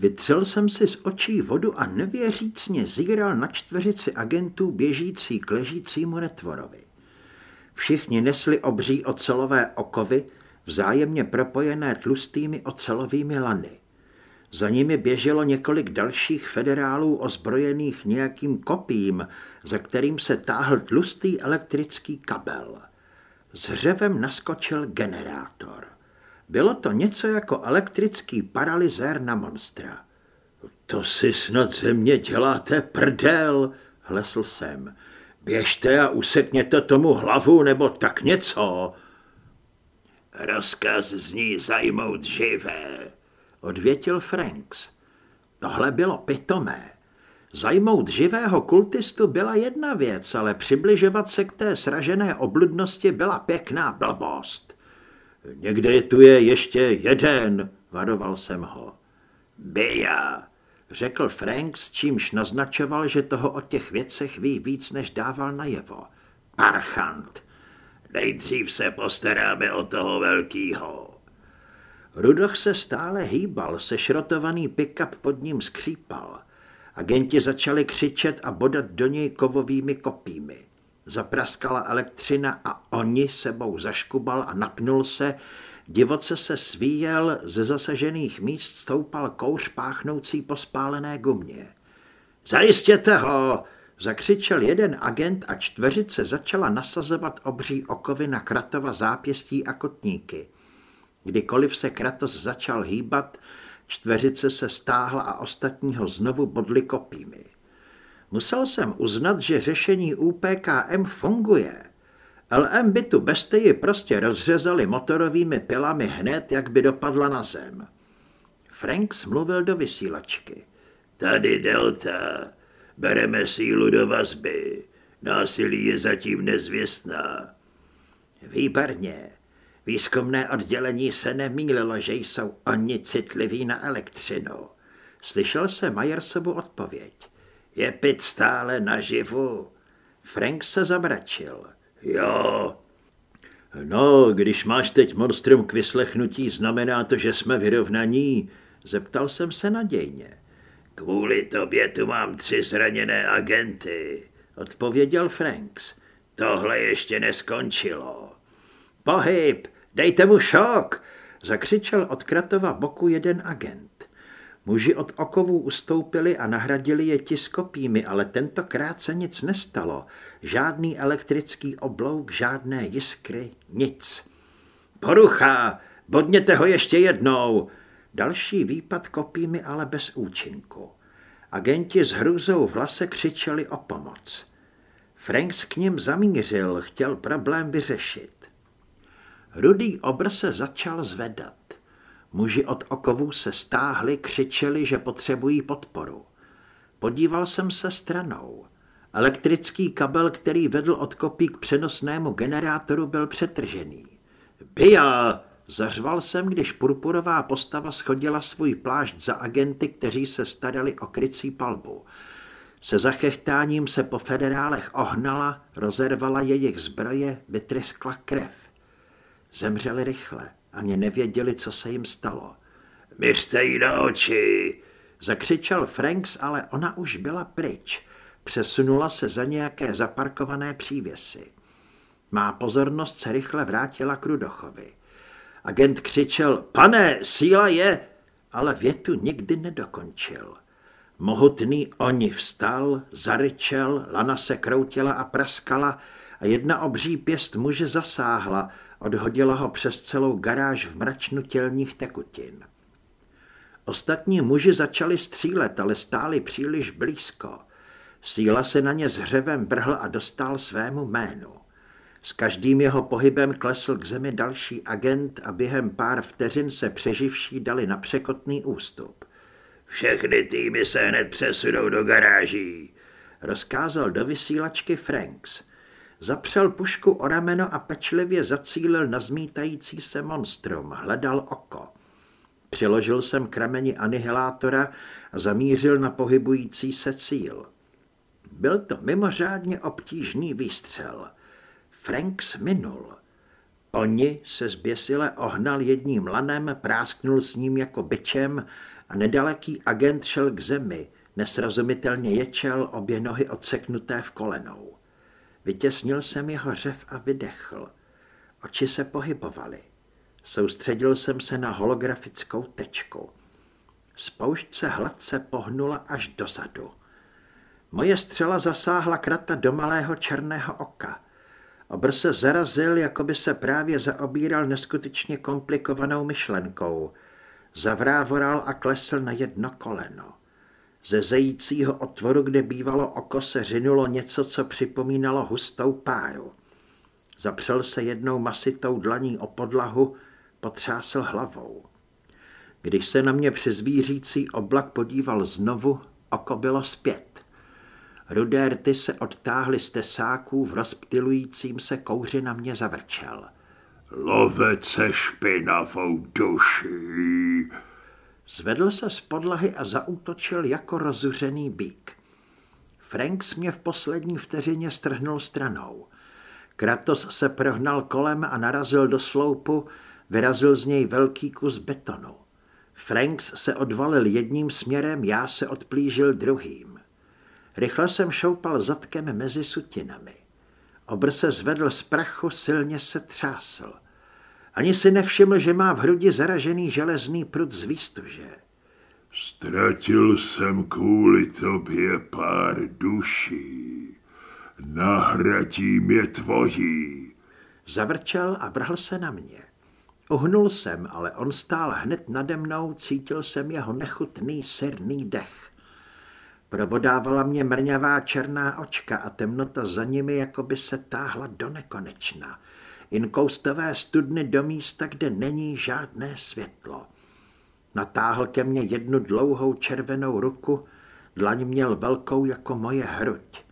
Vytřel jsem si z očí vodu a nevěřícně zíral na čtveřici agentů běžící k ležícímu netvorovi. Všichni nesli obří ocelové okovy, vzájemně propojené tlustými ocelovými lany. Za nimi běželo několik dalších federálů ozbrojených nějakým kopím, za kterým se táhl tlustý elektrický kabel. S naskočil generátor. Bylo to něco jako elektrický paralyzér na monstra. To si snad ze mě děláte prdel, hlesl jsem. Běžte a usekněte tomu hlavu nebo tak něco. Rozkaz zní zajmout živé, odvětil Franks. Tohle bylo pitomé. Zajmout živého kultistu byla jedna věc, ale přibližovat se k té sražené obludnosti byla pěkná blbost. Někde tu je ještě jeden, varoval jsem ho. Bija, řekl Frank, s čímž naznačoval, že toho o těch věcech ví víc, než dával najevo. Parchant, nejdřív se postaráme o toho velkýho. Rudoch se stále hýbal, sešrotovaný pick-up pod ním skřípal. Agenti začali křičet a bodat do něj kovovými kopími. Zapraskala elektřina a oni sebou zaškubal a napnul se, divoce se svíjel, ze zasažených míst stoupal kouř páchnoucí po spálené gumě. Zajistěte ho! Zakřičel jeden agent a čtveřice začala nasazovat obří okovy na Kratova zápěstí a kotníky. Kdykoliv se Kratos začal hýbat, čtveřice se stáhla a ostatní ho znovu bodli kopími. Musel jsem uznat, že řešení UPKM funguje. LM by tu bestii prostě rozřezali motorovými pilami hned, jak by dopadla na zem. Franks mluvil do vysílačky. Tady Delta. Bereme sílu do vazby. Násilí je zatím nezvěstná. Výborně. Výzkumné oddělení se nemýlilo, že jsou oni citliví na elektřinu. Slyšel se Majersovu odpověď. Je pit stále naživu. Frank se zamračil. Jo. No, když máš teď monstrum k vyslechnutí, znamená to, že jsme vyrovnaní? Zeptal jsem se nadějně. Kvůli tobě tu mám tři zraněné agenty, odpověděl Franks. Tohle ještě neskončilo. Pohyb, dejte mu šok, zakřičel od Kratova boku jeden agent. Muži od okovů ustoupili a nahradili je tiskopími, ale tentokrát se nic nestalo. Žádný elektrický oblouk, žádné jiskry, nic. Porucha, bodněte ho ještě jednou. Další výpad kopími, ale bez účinku. Agenti s hrůzou v lase křičeli o pomoc. Franks k ním zamířil, chtěl problém vyřešit. Rudý obr se začal zvedat. Muži od okovů se stáhli, křičeli, že potřebují podporu. Podíval jsem se stranou. Elektrický kabel, který vedl od kopí k přenosnému generátoru, byl přetržený. Bia! Zařval jsem, když purpurová postava schodila svůj plášť za agenty, kteří se starali o krycí palbu. Se zachechtáním se po federálech ohnala, rozervala jejich zbroje, vytryskla krev. Zemřeli rychle. Ani nevěděli, co se jim stalo. Měřte jí na oči, zakřičel Franks, ale ona už byla pryč. Přesunula se za nějaké zaparkované přívěsy. Má pozornost se rychle vrátila k Rudochovi. Agent křičel, pane, síla je, ale větu nikdy nedokončil. Mohutný oni vstal, zaryčel, lana se kroutila a praskala a jedna obří pěst muže zasáhla, Odhodila ho přes celou garáž v mračnu tělních tekutin. Ostatní muži začali střílet, ale stáli příliš blízko. Síla se na ně s hřevem vrhl a dostal svému jménu. S každým jeho pohybem klesl k zemi další agent a během pár vteřin se přeživší dali na překotný ústup. Všechny týmy se hned přesunou do garáží, rozkázal do vysílačky Franks. Zapřel pušku o rameno a pečlivě zacílil na zmítající se monstrum, hledal oko. Přiložil jsem k rameni anihilátora a zamířil na pohybující se cíl. Byl to mimořádně obtížný výstřel. Franks minul. Oni se zběsile ohnal jedním lanem, prásknul s ním jako byčem a nedaleký agent šel k zemi, nesrozumitelně ječel, obě nohy odseknuté v kolenou. Vytěsnil jsem jeho řev a vydechl. Oči se pohybovaly. Soustředil jsem se na holografickou tečku. Spoušť se hladce pohnula až dozadu. Moje střela zasáhla krata do malého černého oka. Obr se zarazil, jako by se právě zaobíral neskutečně komplikovanou myšlenkou. Zavrávoral a klesl na jedno koleno. Ze zejícího otvoru, kde bývalo oko, se řinulo něco, co připomínalo hustou páru. Zapřel se jednou masitou dlaní o podlahu, potřásl hlavou. Když se na mě přes zvířící oblak podíval znovu, oko bylo zpět. Rudé rty se odtáhly z tesáků, v rozptilujícím se kouři na mě zavrčel. Lovec se špinavou duší. Zvedl se z podlahy a zaútočil jako rozuřený bík. Franks mě v poslední vteřině strhnul stranou. Kratos se prohnal kolem a narazil do sloupu, vyrazil z něj velký kus betonu. Franks se odvalil jedním směrem, já se odplížil druhým. Rychle jsem šoupal zadkem mezi sutinami. Obr se zvedl z prachu, silně se třásl. Ani si nevšiml, že má v hrudi zaražený železný prut z výstuže. Ztratil jsem kvůli tobě pár duší. Nahradím je tvojí. Zavrčel a vrhl se na mě. Uhnul jsem, ale on stál hned nade mnou, cítil jsem jeho nechutný sirný dech. Probodávala mě mrňavá černá očka a temnota za nimi jako by se táhla do nekonečna. Inkoustové studny do místa, kde není žádné světlo. Natáhl ke mně jednu dlouhou červenou ruku, dlaň měl velkou jako moje hruď.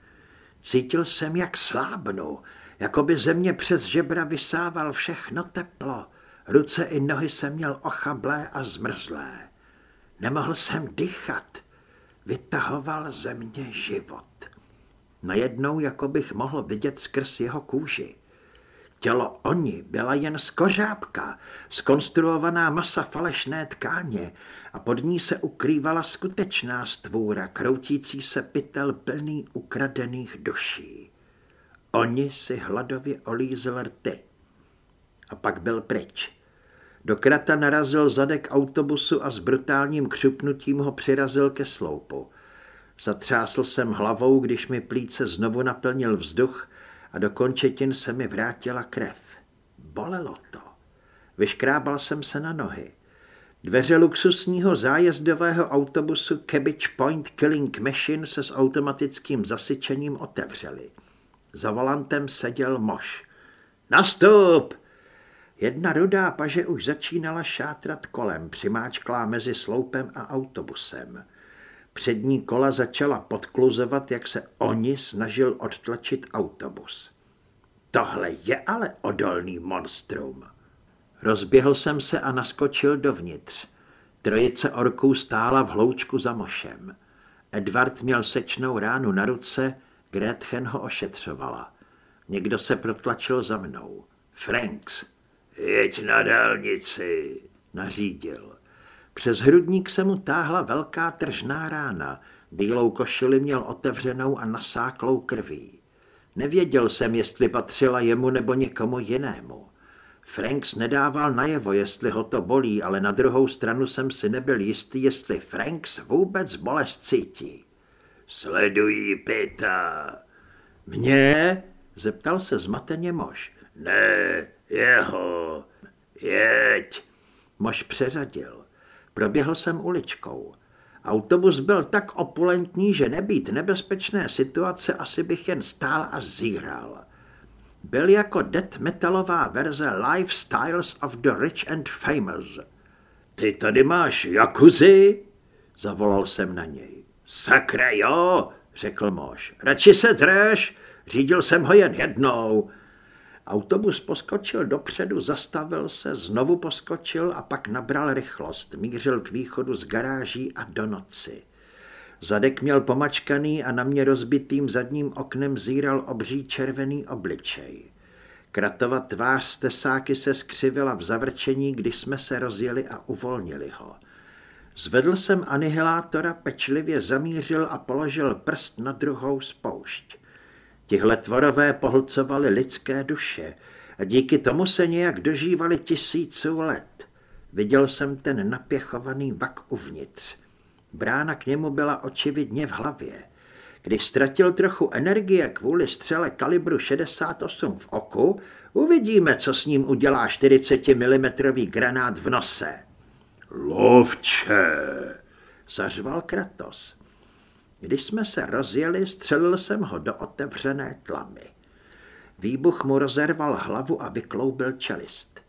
Cítil jsem, jak slábnu, jako by země přes žebra vysával všechno teplo. Ruce i nohy jsem měl ochablé a zmrzlé. Nemohl jsem dýchat. Vytahoval ze mě život. Najednou, jako bych mohl vidět skrz jeho kůži. Tělo oni byla jen skořápka, skonstruovaná masa falešné tkáně a pod ní se ukrývala skutečná stvůra, kroutící se pytel plný ukradených duší. Oni si hladově olízl rty. A pak byl pryč. Do krata narazil zadek autobusu a s brutálním křupnutím ho přirazil ke sloupu. Zatřásl jsem hlavou, když mi plíce znovu naplnil vzduch a do končetin se mi vrátila krev. Bolelo to. Vyškrábal jsem se na nohy. Dveře luxusního zájezdového autobusu Cabbage Point Killing Machine se s automatickým zasyčením otevřely. Za volantem seděl mož. Nastup! Jedna rudá paže už začínala šátrat kolem, přimáčklá mezi sloupem a autobusem. Přední kola začala podkluzovat, jak se oni snažil odtlačit autobus. Tohle je ale odolný monstrum. Rozběhl jsem se a naskočil dovnitř. Trojice orků stála v hloučku za mošem. Edward měl sečnou ránu na ruce, Gretchen ho ošetřovala. Někdo se protlačil za mnou. Franks. Jeď na dálnici, nařídil. Přes hrudník se mu táhla velká tržná rána, bílou košili měl otevřenou a nasáklou krví. Nevěděl jsem, jestli patřila jemu nebo někomu jinému. Franks nedával najevo, jestli ho to bolí, ale na druhou stranu jsem si nebyl jistý, jestli Franks vůbec bolest cítí. Sledují Pita. Mě? Zeptal se zmateně mož. Ne, jeho. Jeď. Mož přeřadil. Proběhl jsem uličkou. Autobus byl tak opulentní, že nebýt nebezpečné situace, asi bych jen stál a zíral. Byl jako death metalová verze Lifestyles of the Rich and Famous. Ty tady máš jakuzi? Zavolal jsem na něj. Sakra jo, řekl mož. Radši se drž, řídil jsem ho jen jednou. Autobus poskočil dopředu, zastavil se, znovu poskočil a pak nabral rychlost. Mířil k východu z garáží a do noci. Zadek měl pomačkaný a na mě rozbitým zadním oknem zíral obří červený obličej. Kratova tvář z tesáky se skřivila v zavrčení, když jsme se rozjeli a uvolnili ho. Zvedl jsem anihilátora, pečlivě zamířil a položil prst na druhou spoušť. Tihle tvorové pohlcovali lidské duše a díky tomu se nějak dožívali tisíců let. Viděl jsem ten napěchovaný vak uvnitř. Brána k němu byla očividně v hlavě. Když ztratil trochu energie kvůli střele kalibru 68 v oku, uvidíme, co s ním udělá 40 mm granát v nose. Lovče, zařval Kratos. Když jsme se rozjeli, střelil jsem ho do otevřené tlamy. Výbuch mu rozerval hlavu a vykloubil čelist.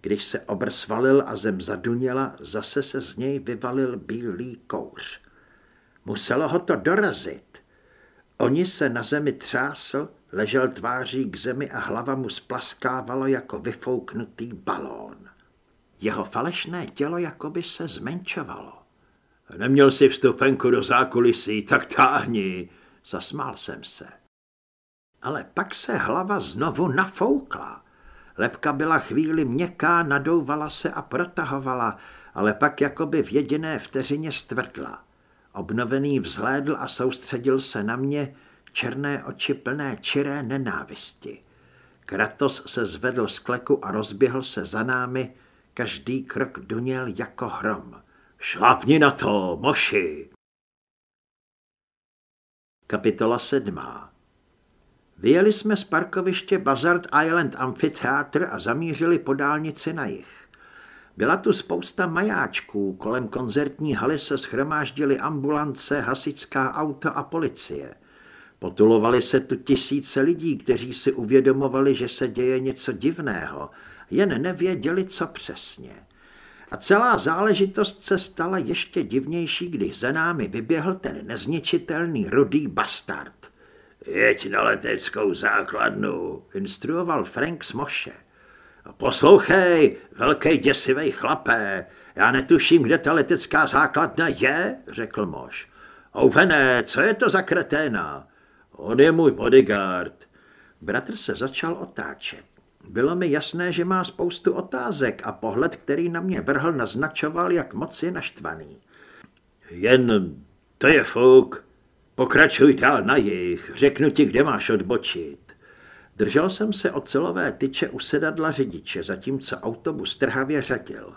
Když se obr svalil a zem zaduněla, zase se z něj vyvalil bílý kouř. Muselo ho to dorazit. Oni se na zemi třásl, ležel tváří k zemi a hlava mu splaskávalo jako vyfouknutý balón. Jeho falešné tělo jakoby se zmenšovalo. Neměl si vstupenku do zákulisí, tak táhni, zasmál jsem se. Ale pak se hlava znovu nafoukla. Lepka byla chvíli měkká, nadouvala se a protahovala, ale pak jakoby v jediné vteřině stvrdla. Obnovený vzhlédl a soustředil se na mě, černé oči plné čiré nenávisti. Kratos se zvedl z kleku a rozběhl se za námi, každý krok duněl jako hrom. Šlápni na to, moši! Kapitola sedmá Vyjeli jsme z parkoviště Bazard Island Amphitheater a zamířili po dálnici na jih. Byla tu spousta majáčků, kolem koncertní haly se schromáždili ambulance, hasičská auta a policie. Potulovali se tu tisíce lidí, kteří si uvědomovali, že se děje něco divného, jen nevěděli, co přesně. A celá záležitost se stala ještě divnější, když za námi vyběhl ten nezničitelný rudý bastard. Jeď na leteckou základnu, instruoval Frank z Moše. Poslouchej, velký děsivý chlapé, já netuším, kde ta letecká základna je, řekl Moš. Ouvene, co je to za kreténa? On je můj bodyguard. Bratr se začal otáčet. Bylo mi jasné, že má spoustu otázek a pohled, který na mě vrhl, naznačoval, jak moc je naštvaný. Jen to je fuk. Pokračuj dál na jich, řeknu ti, kde máš odbočit. Držel jsem se ocelové tyče u sedadla řidiče, zatímco autobus trhavě řadil.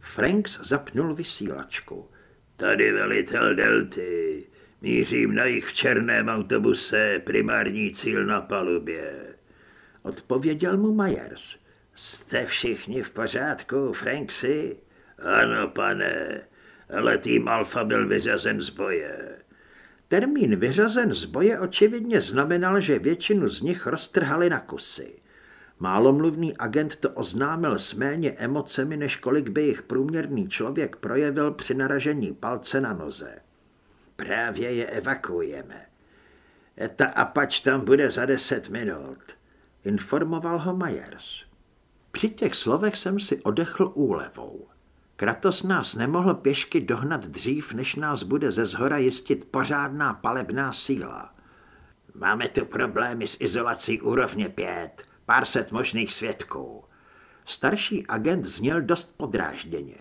Franks zapnul vysílačku. Tady velitel Delty. Mířím na jich v černém autobuse, primární cíl na palubě. Odpověděl mu Myers. Jste všichni v pořádku, Franksy? Ano, pane, ale tým Alfa byl vyřazen z boje. Termín vyřazen z boje očividně znamenal, že většinu z nich roztrhali na kusy. Málomluvný agent to oznámil s méně emocemi, než kolik by jich průměrný člověk projevil při naražení palce na noze. Právě je evakuujeme. Ta apač tam bude za deset minut, informoval ho Myers. Při těch slovech jsem si odechl úlevou. Kratos nás nemohl pěšky dohnat dřív, než nás bude ze zhora jistit pořádná palebná síla. Máme tu problémy s izolací úrovně pět, pár set možných svědků. Starší agent zněl dost podrážděně.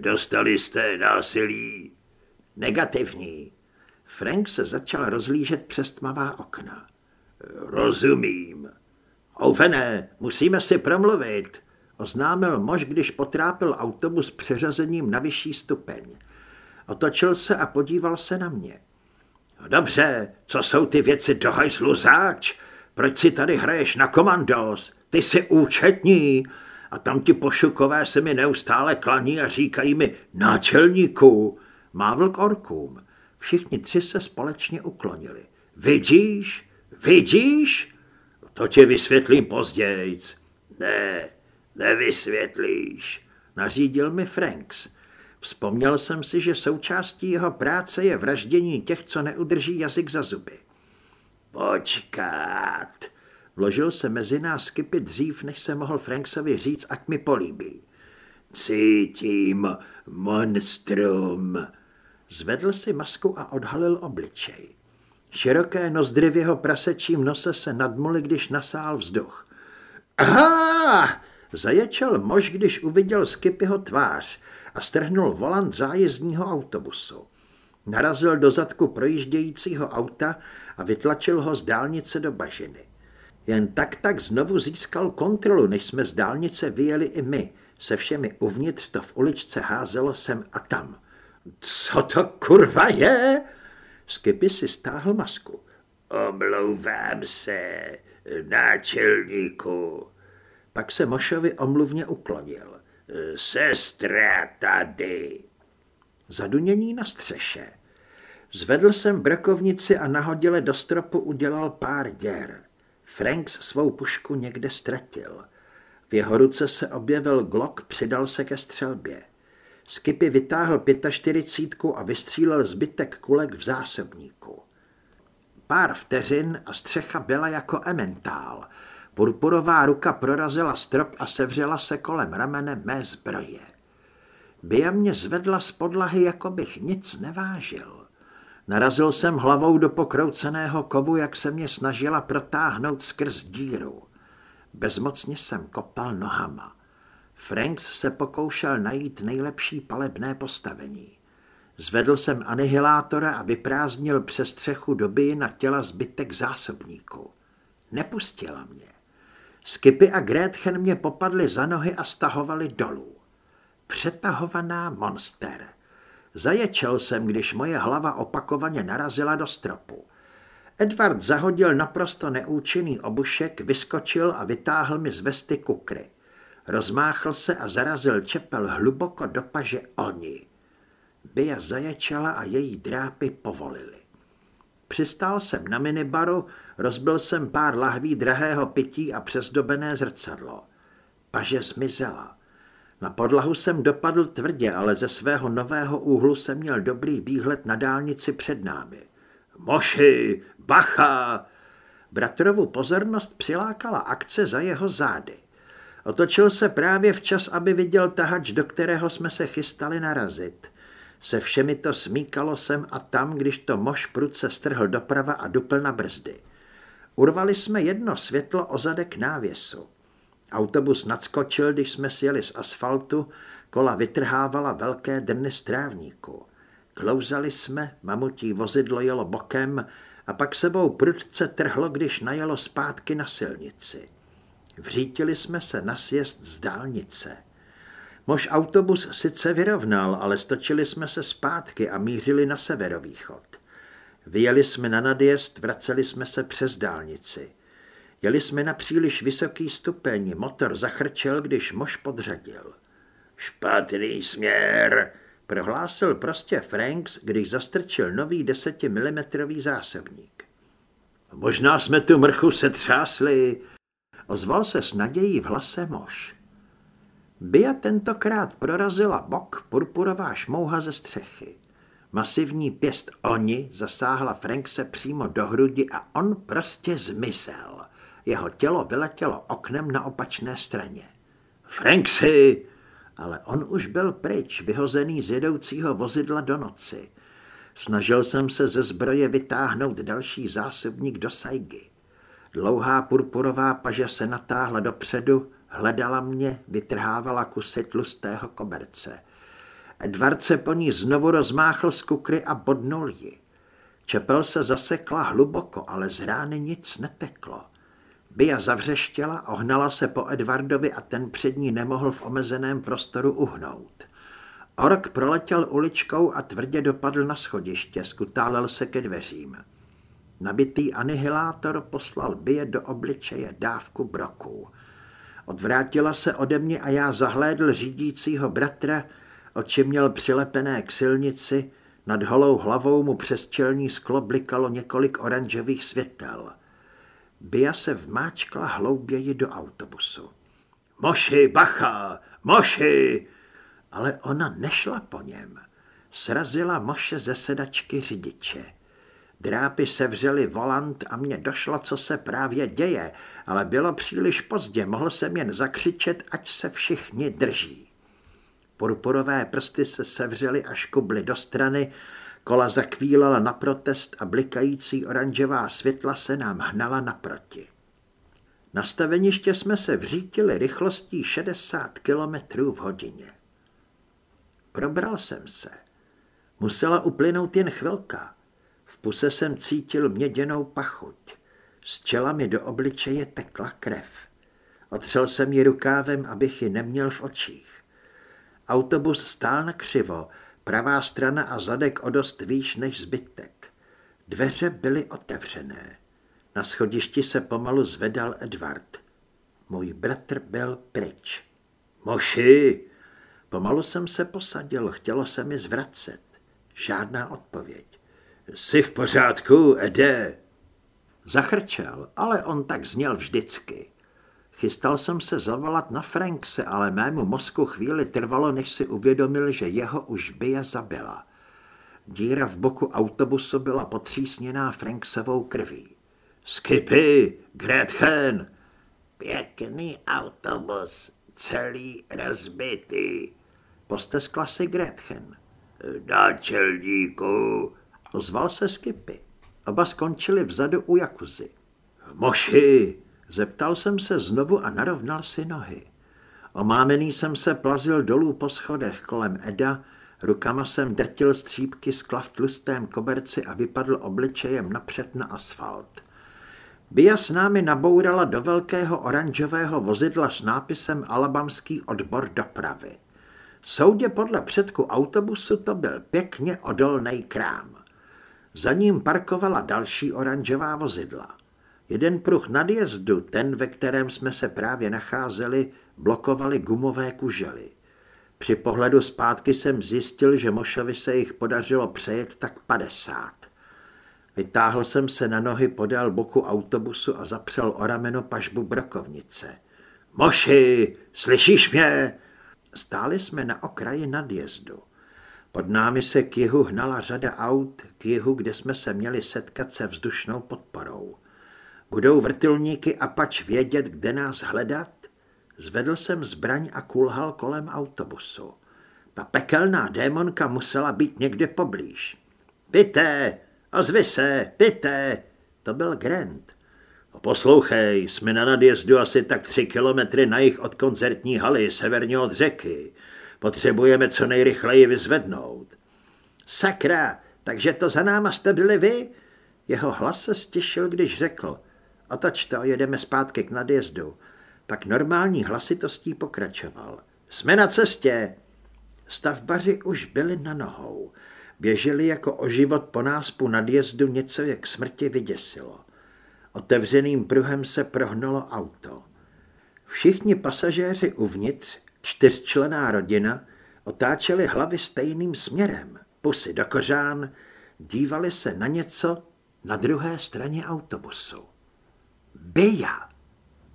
Dostali jste násilí? Negativní. Frank se začal rozlížet přes tmavá okna. Rozumím. Ouvené, musíme si promluvit, oznámil mož, když potrápil autobus přeřazením na vyšší stupeň. Otočil se a podíval se na mě. Dobře, co jsou ty věci do hajzlu záč? Proč si tady hraješ na komandos? Ty jsi účetní a tam ti pošukové se mi neustále klaní a říkají mi náčelníku. Mávl k orkům. Všichni tři se společně uklonili. Vidíš? Vidíš? To tě vysvětlím pozdějc. Ne, nevysvětlíš, nařídil mi Franks. Vzpomněl jsem si, že součástí jeho práce je vraždění těch, co neudrží jazyk za zuby. Počkat. Vložil se mezi nás skipy dřív, než se mohl Franksovi říct, ať mi políbí. Cítím monstrum. Zvedl si masku a odhalil obličej. Široké nozdry v jeho prasečím nose se nadmuly, když nasál vzduch. Aha! Zaječel mož, když uviděl Skipyho tvář a strhnul volant zájezdního autobusu. Narazil do zadku projíždějícího auta a vytlačil ho z dálnice do bažiny. Jen tak tak znovu získal kontrolu, než jsme z dálnice vyjeli i my. Se všemi uvnitř to v uličce házelo sem a tam. Co to kurva je? Skipy si stáhl masku. Omlouvám se, náčelníku. Pak se Mošovi omluvně uklonil. Sestra tady. Zadunění na střeše. Zvedl jsem brakovnici a nahodile do stropu udělal pár děr. Franks svou pušku někde ztratil. V jeho ruce se objevil Glock, přidal se ke střelbě. Skipy vytáhl 45 a vystřílel zbytek kulek v zásobníku. Pár vteřin a střecha byla jako ementál. Purpurová ruka prorazila strop a sevřela se kolem ramene mé zbroje. Bia mě zvedla z podlahy, jako bych nic nevážil. Narazil jsem hlavou do pokrouceného kovu, jak se mě snažila protáhnout skrz díru. Bezmocně jsem kopal nohama. Franks se pokoušel najít nejlepší palebné postavení. Zvedl jsem anihilátora a vyprázdnil přes střechu doby na těla zbytek zásobníku. Nepustila mě. Skipy a Gretchen mě popadly za nohy a stahovali dolů. Přetahovaná monster. Zaječel jsem, když moje hlava opakovaně narazila do stropu. Edward zahodil naprosto neúčinný obušek, vyskočil a vytáhl mi z vesty kukry. Rozmáchl se a zarazil čepel hluboko do paže oni. Bia zaječela a její drápy povolily. Přistál jsem na minibaru, rozbil jsem pár lahví drahého pití a přezdobené zrcadlo. Paže zmizela. Na podlahu jsem dopadl tvrdě, ale ze svého nového úhlu jsem měl dobrý výhled na dálnici před námi. Moši, bacha! Bratrovu pozornost přilákala akce za jeho zády. Otočil se právě včas, aby viděl tahač, do kterého jsme se chystali narazit. Se všemi to smíkalo sem a tam, když to mož pruce strhl doprava a dupl na brzdy. Urvali jsme jedno světlo o zadek návěsu. Autobus nadskočil, když jsme sjeli z asfaltu, kola vytrhávala velké drny z trávníku. Klouzali jsme, mamutí vozidlo jelo bokem a pak sebou prudce trhlo, když najelo zpátky na silnici. Vřítili jsme se na sjezd z dálnice. Mož autobus sice vyrovnal, ale stočili jsme se zpátky a mířili na severovýchod. Vyjeli jsme na nadjezd, vraceli jsme se přes dálnici. Jeli jsme na příliš vysoký stupeň, motor zachrčel, když mož podřadil. Špatný směr, prohlásil prostě Franks, když zastrčil nový desetimilimetrový zásobník. Možná jsme tu mrchu setřásli, ozval se s nadějí v hlase mož. Bia tentokrát prorazila bok purpurová šmouha ze střechy. Masivní pěst oni zasáhla Frankse přímo do hrudi a on prostě zmizel. Jeho tělo vyletělo oknem na opačné straně. Franksy! Ale on už byl pryč, vyhozený z jedoucího vozidla do noci. Snažil jsem se ze zbroje vytáhnout další zásobník do sajgy. Dlouhá purpurová paže se natáhla dopředu, hledala mě, vytrhávala kusy tlustého koberce. Edward se po ní znovu rozmáchl z kukry a bodnul ji. Čepel se zasekla hluboko, ale z rány nic neteklo. Bia zavřeštěla, ohnala se po Edvardovi a ten před ní nemohl v omezeném prostoru uhnout. Ork proletěl uličkou a tvrdě dopadl na schodiště, skutálel se ke dveřím. Nabitý anihilátor poslal Bie do obličeje dávku broků. Odvrátila se ode mě a já zahlédl řídícího bratra, oči měl přilepené k silnici, nad holou hlavou mu přes čelní sklo blikalo několik oranžových světel. Bia se vmáčkla hlouběji do autobusu. Moši, bacha, moši! Ale ona nešla po něm. Srazila Moše ze sedačky řidiče. Drápy sevřely volant a mně došlo, co se právě děje, ale bylo příliš pozdě, mohl jsem jen zakřičet, ať se všichni drží. Purpurové prsty se sevřely a škubly do strany, kola zakvílala na protest a blikající oranžová světla se nám hnala naproti. Na staveniště jsme se vřítili rychlostí 60 km v hodině. Probral jsem se. Musela uplynout jen chvilka. V puse jsem cítil měděnou pachuť. Z čela mi do obličeje tekla krev. Otřel jsem ji rukávem, abych ji neměl v očích. Autobus stál na křivo, pravá strana a zadek o dost výš než zbytek. Dveře byly otevřené. Na schodišti se pomalu zvedal Edward. Můj bratr byl pryč. Moši! Pomalu jsem se posadil, chtělo se mi zvracet. Žádná odpověď. Jsi v pořádku, Ede? Zachrčel, ale on tak zněl vždycky. Chystal jsem se zavolat na Frankse, ale mému mozku chvíli trvalo, než si uvědomil, že jeho už by je zabila. Díra v boku autobusu byla potřísněná Franksovou krví. Skipy, Gretchen! Pěkný autobus, celý rozbitý. Posteskla si Gretchen. Náčelníku, ozval se Skipy. Oba skončili vzadu u Jakuzy. Moši, zeptal jsem se znovu a narovnal si nohy. Omámený jsem se plazil dolů po schodech kolem Eda, rukama jsem drtil střípky skla v tlustém koberci a vypadl obličejem napřed na asfalt. Bia s námi nabourala do velkého oranžového vozidla s nápisem Alabamský odbor dopravy. Soudě podle předku autobusu to byl pěkně odolný krám. Za ním parkovala další oranžová vozidla. Jeden pruh nadjezdu, ten, ve kterém jsme se právě nacházeli, blokovali gumové kužely. Při pohledu zpátky jsem zjistil, že Mošovi se jich podařilo přejet tak 50. Vytáhl jsem se na nohy podél boku autobusu a zapřel o rameno pažbu brokovnice. Moši, slyšíš mě? Stáli jsme na okraji nadjezdu. Pod námi se k jihu hnala řada aut, k jihu, kde jsme se měli setkat se vzdušnou podporou. Budou vrtulníky a pač vědět, kde nás hledat? Zvedl jsem zbraň a kulhal kolem autobusu. Ta pekelná démonka musela být někde poblíž. Pité, ozvi se, pité, to byl Grant. Poslouchej, jsme na nadjezdu asi tak tři kilometry na jich od koncertní haly, severně od řeky. Potřebujeme co nejrychleji vyzvednout. Sakra, takže to za náma jste byli vy? Jeho hlas se stišil, když řekl. Otoč to, jedeme zpátky k nadjezdu. Pak normální hlasitostí pokračoval. Jsme na cestě. Stavbaři už byli na nohou. Běželi jako o život po náspu nadjezdu něco, jak smrti vyděsilo. Otevřeným pruhem se prohnalo auto. Všichni pasažéři uvnitř, čtyřčlená rodina, otáčeli hlavy stejným směrem, pusy do kořán, dívali se na něco na druhé straně autobusu. Bija!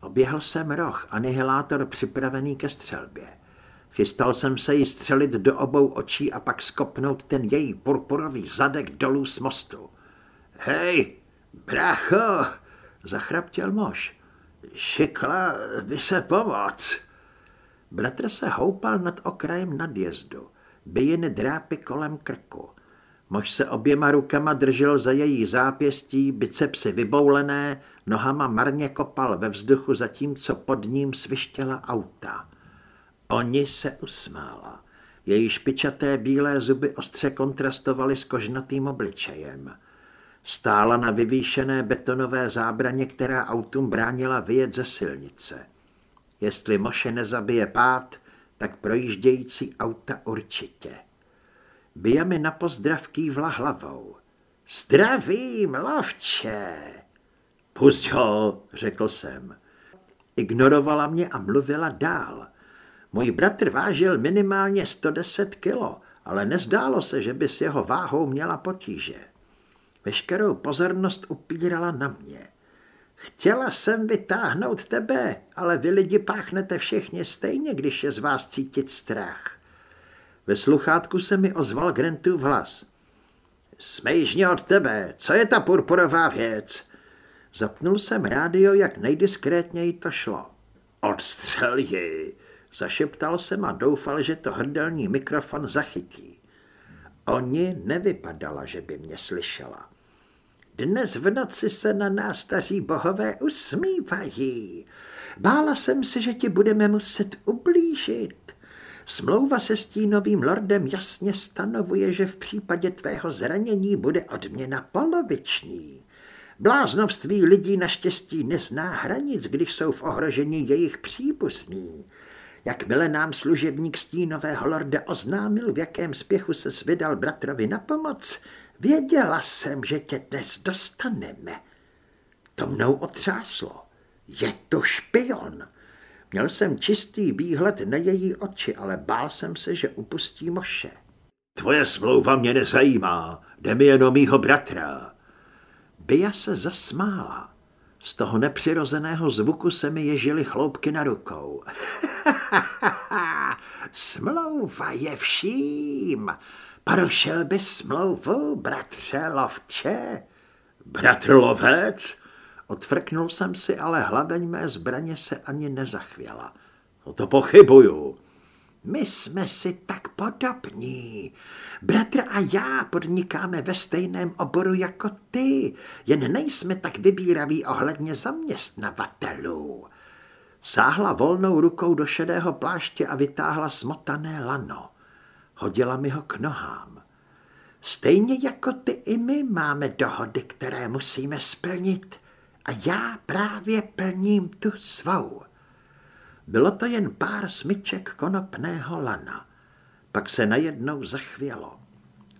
Oběhl jsem roh, anihilátor připravený ke střelbě. Chystal jsem se jí střelit do obou očí a pak skopnout ten její purpurový zadek dolů z mostu. Hej, brácho, zachraptěl mož. Šikla by se pomoc. Bratr se houpal nad okrajem nadjezdu. Byjiny drápy kolem krku. Mož se oběma rukama držel za její zápěstí, bicepsy vyboulené, nohama marně kopal ve vzduchu, zatímco pod ním svištěla auta. Oni se usmála. Její špičaté bílé zuby ostře kontrastovaly s kožnatým obličejem. Stála na vyvýšené betonové zábraně, která autům bránila vyjet ze silnice. Jestli Moše nezabije pát, tak projíždějící auta určitě. Bia mi na pozdrav kývla hlavou. Zdravím, lovče! Pusť ho, řekl jsem. Ignorovala mě a mluvila dál. Můj bratr vážil minimálně 110 kilo, ale nezdálo se, že by s jeho váhou měla potíže. Veškerou pozornost upírala na mě. Chtěla jsem vytáhnout tebe, ale vy lidi páchnete všichni stejně, když je z vás cítit strach. Ve sluchátku se mi ozval Grantův hlas. Jsme jižně od tebe, co je ta purpurová věc? Zapnul jsem rádio, jak nejdiskrétněji to šlo. Odstřel ji, zašeptal jsem a doufal, že to hrdelní mikrofon zachytí. Oni nevypadala, že by mě slyšela. Dnes v noci se na nás staří bohové usmívají. Bála jsem se, že ti budeme muset ublížit. Smlouva se stínovým lordem jasně stanovuje, že v případě tvého zranění bude odměna poloviční. Bláznovství lidí naštěstí nezná hranic, když jsou v ohrožení jejich příbuzní. Jakmile nám služebník stínového lorda oznámil, v jakém spěchu se svydal bratrovi na pomoc, věděla jsem, že tě dnes dostaneme. To mnou otřáslo. Je to špion. Měl jsem čistý výhled na její oči, ale bál jsem se, že upustí moše. Tvoje smlouva mě nezajímá, jde mi jen o mýho bratra. Bia se zasmála. Z toho nepřirozeného zvuku se mi ježily chloupky na rukou. Smlouva je vším. Prošel by smlouvu, bratře lovče. Bratr lovec? Odfrknul jsem si, ale hlaveň mé zbraně se ani nezachvěla. O to pochybuju. My jsme si tak podobní. Bratr a já podnikáme ve stejném oboru jako ty, jen nejsme tak vybíraví ohledně zaměstnavatelů. Sáhla volnou rukou do šedého pláště a vytáhla smotané lano. Hodila mi ho k nohám. Stejně jako ty i my máme dohody, které musíme splnit a já právě plním tu svou. Bylo to jen pár smyček konopného lana. Pak se najednou zachvělo.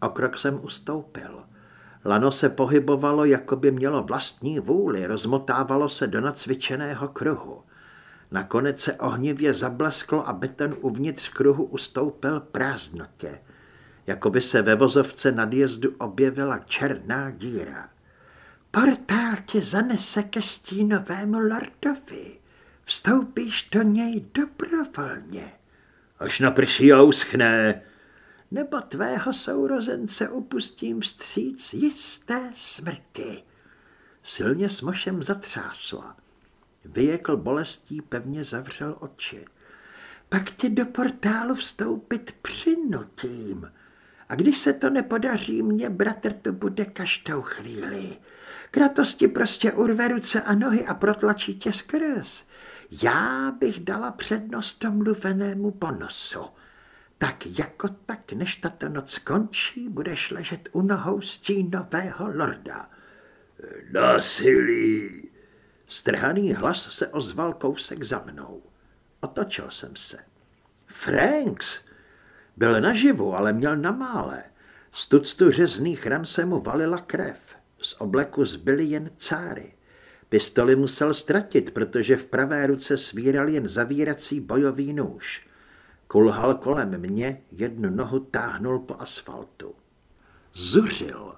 O krok jsem ustoupil. Lano se pohybovalo, jako by mělo vlastní vůli, rozmotávalo se do nacvičeného kruhu. Nakonec se ohnivě zablesklo a beton uvnitř kruhu ustoupil prázdnotě. Jako by se ve vozovce nadjezdu objevila černá díra. Portál tě zanese ke stínovému lordovi. Vstoupíš do něj dobrovolně. Až naprší a uschne. Nebo tvého sourozence upustím vstříc jisté smrti. Silně s mošem zatřásla. Vyjekl bolestí, pevně zavřel oči. Pak tě do portálu vstoupit přinutím. A když se to nepodaří, mě bratr to bude každou chvíli. Kratos ti prostě urve ruce a nohy a protlačí tě skrz. Já bych dala přednost domluvenému bonusu. Tak jako tak, než tato noc skončí, budeš ležet u nohou stínového lorda. Násilí! Strhaný hlas se ozval kousek za mnou. Otočil jsem se. Franks! Byl naživu, ale měl na mále. Z tuctu řezných ran se mu valila krev. Z obleku zbyly jen cáry. Pistoli musel ztratit, protože v pravé ruce svíral jen zavírací bojový nůž. Kulhal kolem mě, jednu nohu táhnul po asfaltu. Zuřil.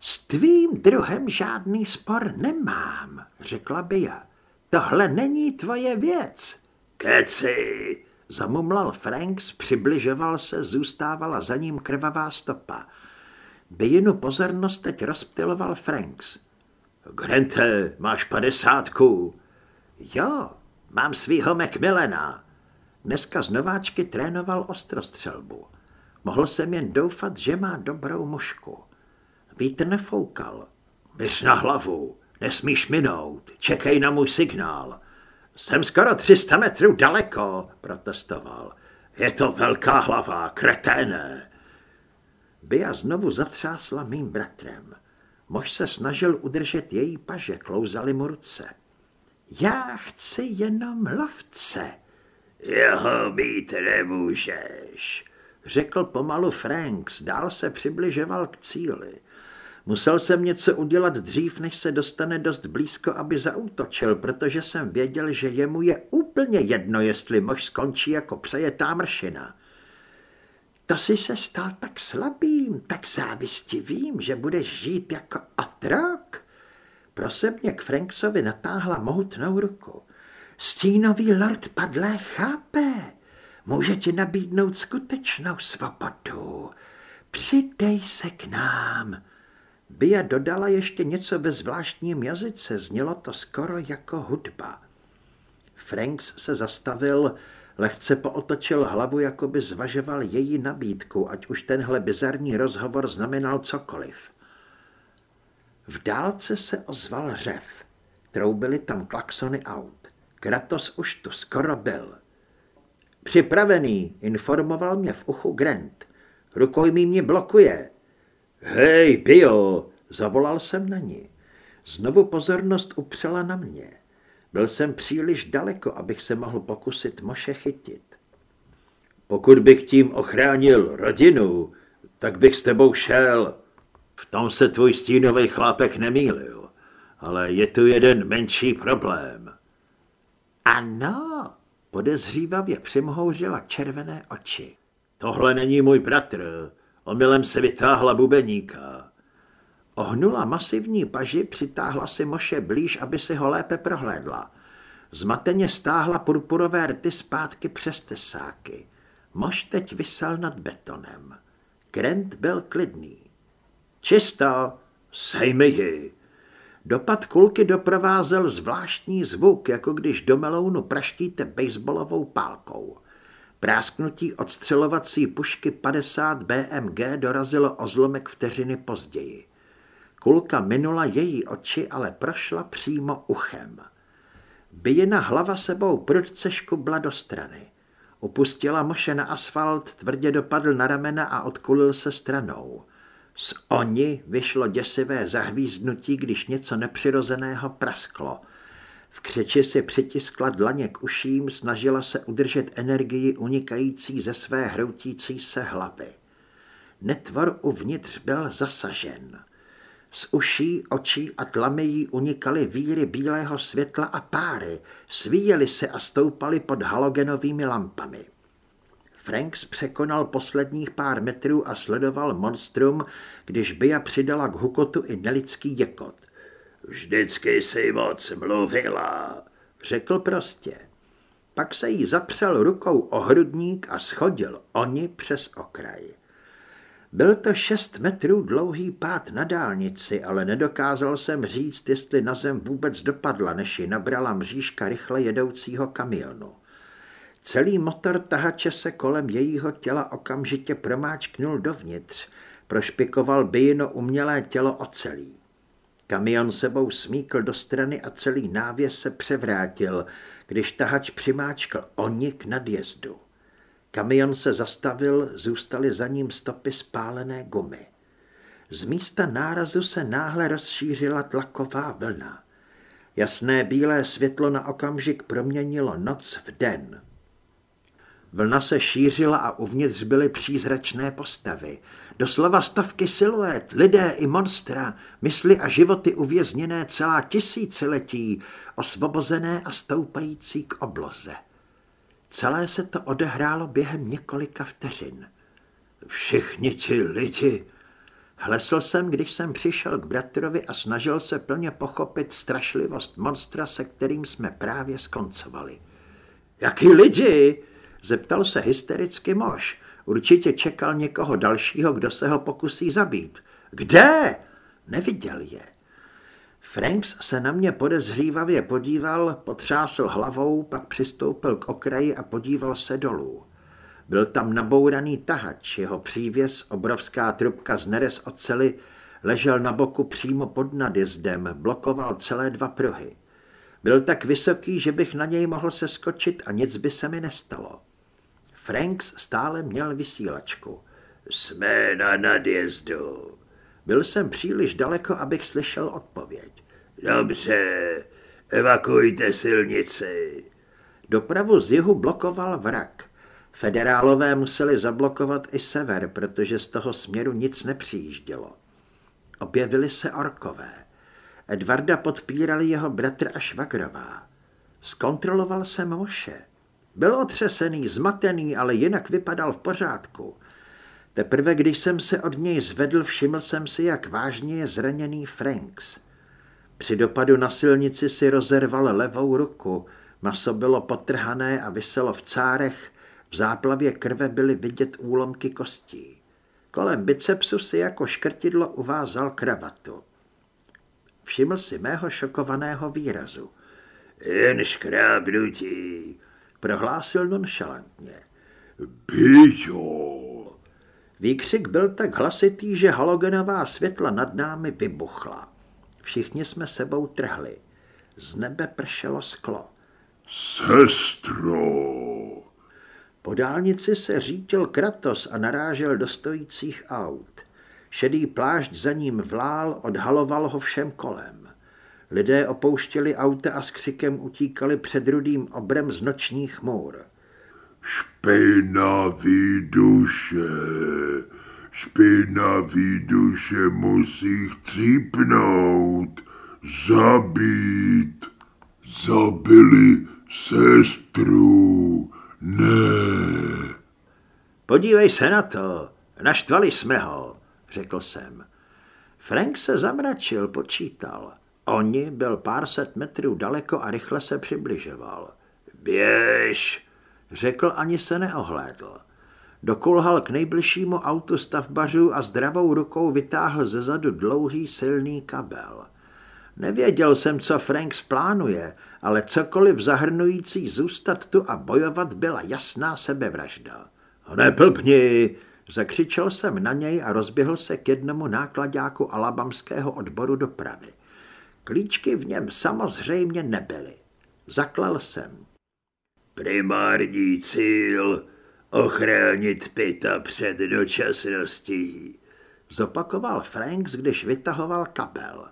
S tvým druhem žádný spor nemám, řekla Bia. Tohle není tvoje věc. Keci, zamumlal Franks, přibližoval se, zůstávala za ním krvavá stopa. Bijinu pozornost teď rozptiloval Franks. Grente, máš padesátku. Jo, mám svýho Macmillana. Dneska z nováčky trénoval ostrostřelbu. Mohl jsem jen doufat, že má dobrou mušku. Vítr nefoukal. Myš na hlavu, nesmíš minout, čekej na můj signál. Jsem skoro 300 metrů daleko, protestoval. Je to velká hlava, kreténe. Bia znovu zatřásla mým bratrem. Mož se snažil udržet její paže, klouzali mu ruce. Já chci jenom lovce. Jeho mít nemůžeš, řekl pomalu Franks, dál se přibližoval k cíli. Musel jsem něco udělat dřív, než se dostane dost blízko, aby zaútočil, protože jsem věděl, že jemu je úplně jedno, jestli mož skončí jako přejetá mršina. To jsi se stal tak slabým, tak závistivým, že budeš žít jako otrok? Prosebně k Franksovi natáhla mohutnou ruku. Stínový lord padlé chápe. Může ti nabídnout skutečnou svobodu. Přidej se k nám. Bia dodala ještě něco ve zvláštním jazyce, znělo to skoro jako hudba. Franks se zastavil, lehce pootočil hlavu, jako by zvažoval její nabídku, ať už tenhle bizarní rozhovor znamenal cokoliv. V dálce se ozval řev. Troubily tam klaxony aut. Kratos už tu skoro byl. Připravený, informoval mě v uchu Grant. Rukojmí mě blokuje. Hej, Bio, zavolal jsem na ní. Znovu pozornost upřela na mě. Byl jsem příliš daleko, abych se mohl pokusit Moše chytit. Pokud bych tím ochránil rodinu, tak bych s tebou šel. V tom se tvůj stínový chlápek nemýlil, ale je tu jeden menší problém. Ano, podezřívavě přimhouřila červené oči. Tohle není můj bratr, omylem se vytáhla bubeníka. Ohnula masivní paži, přitáhla si Moše blíž, aby si ho lépe prohlédla. Zmateně stáhla purpurové rty zpátky přes tesáky. Mož teď vysel nad betonem. Krent byl klidný. Čisto, sejmi ji. Dopad kulky doprovázel zvláštní zvuk, jako když do melounu praštíte baseballovou pálkou. Prásknutí odstřelovací pušky 50 BMG dorazilo o zlomek vteřiny později. Kulka minula její oči, ale prošla přímo uchem. Byjena hlava sebou prudce škubla do strany. Upustila moše na asfalt, tvrdě dopadl na ramena a odkulil se stranou. Z oni vyšlo děsivé zahvízdnutí, když něco nepřirozeného prasklo. V křeči si přitiskla dlaně k uším, snažila se udržet energii unikající ze své hroutící se hlavy. Netvor uvnitř byl zasažen. Z uší, očí a tlamy unikaly víry bílého světla a páry, svíjely se a stoupaly pod halogenovými lampami. Franks překonal posledních pár metrů a sledoval monstrum, když Bia přidala k hukotu i nelidský děkot. Vždycky si moc mluvila, řekl prostě. Pak se jí zapřel rukou o hrudník a schodil oni přes okraj. Byl to šest metrů dlouhý pád na dálnici, ale nedokázal jsem říct, jestli na zem vůbec dopadla, než ji nabrala mřížka rychle jedoucího kamionu. Celý motor tahače se kolem jejího těla okamžitě promáčknul dovnitř, prošpikoval byjino umělé tělo ocelí. Kamion sebou smíkl do strany a celý návěs se převrátil, když tahač přimáčkl onik nadjezdu. Kamion se zastavil, zůstaly za ním stopy spálené gumy. Z místa nárazu se náhle rozšířila tlaková vlna. Jasné bílé světlo na okamžik proměnilo noc v den. Vlna se šířila a uvnitř byly přízračné postavy. Doslova stovky siluet, lidé i monstra, mysli a životy uvězněné celá tisíciletí, osvobozené a stoupající k obloze. Celé se to odehrálo během několika vteřin. Všichni ti lidi. Hlesl jsem, když jsem přišel k bratrovi a snažil se plně pochopit strašlivost monstra, se kterým jsme právě skoncovali. Jaký lidi? Zeptal se hystericky mož. Určitě čekal někoho dalšího, kdo se ho pokusí zabít. Kde? Neviděl je. Franks se na mě podezřívavě podíval, potřásl hlavou, pak přistoupil k okraji a podíval se dolů. Byl tam nabouraný tahač, jeho přívěs, obrovská trubka z nerez oceli, ležel na boku přímo pod nadjezdem, blokoval celé dva pruhy. Byl tak vysoký, že bych na něj mohl se skočit a nic by se mi nestalo. Franks stále měl vysílačku. Jsme na nadjezdu. Byl jsem příliš daleko, abych slyšel odpověď. Dobře, evakuujte silnici. Dopravu z jihu blokoval vrak. Federálové museli zablokovat i sever, protože z toho směru nic nepřijíždělo. Objevili se orkové. Edvarda podpírali jeho bratr a švagrová. Zkontroloval jsem Moše. Byl otřesený, zmatený, ale jinak vypadal v pořádku. Teprve když jsem se od něj zvedl, všiml jsem si, jak vážně je zraněný Franks. Při dopadu na silnici si rozerval levou ruku, maso bylo potrhané a vyselo v cárech, v záplavě krve byly vidět úlomky kostí. Kolem bicepsu si jako škrtidlo uvázal kravatu. Všiml si mého šokovaného výrazu. Jen škrábnutí, prohlásil nonšalantně. Bijol! Výkřik byl tak hlasitý, že halogenová světla nad námi vybuchla. Všichni jsme sebou trhli. Z nebe pršelo sklo. Sestro! Po dálnici se řítil Kratos a narážel do stojících aut. Šedý plášť za ním vlál, odhaloval ho všem kolem. Lidé opouštěli auta a s křikem utíkali před rudým obrem z nočních můr. Špinavý duše, špinavý duše musí chcípnout, zabít. Zabili sestru, ne. Podívej se na to, naštvali jsme ho, řekl jsem. Frank se zamračil, počítal. Oni byl pár set metrů daleko a rychle se přibližoval. Běž, řekl, ani se neohlédl. Dokulhal k nejbližšímu autu stavbařů a zdravou rukou vytáhl ze zadu dlouhý silný kabel. Nevěděl jsem, co Frank plánuje, ale cokoliv zahrnující zůstat tu a bojovat byla jasná sebevražda. Neplpni, zakřičel jsem na něj a rozběhl se k jednomu nákladáku alabamského odboru dopravy. Klíčky v něm samozřejmě nebyly. Zaklal jsem. Primární cíl ochránit Pita před dočasností. Zopakoval Franks, když vytahoval kabel.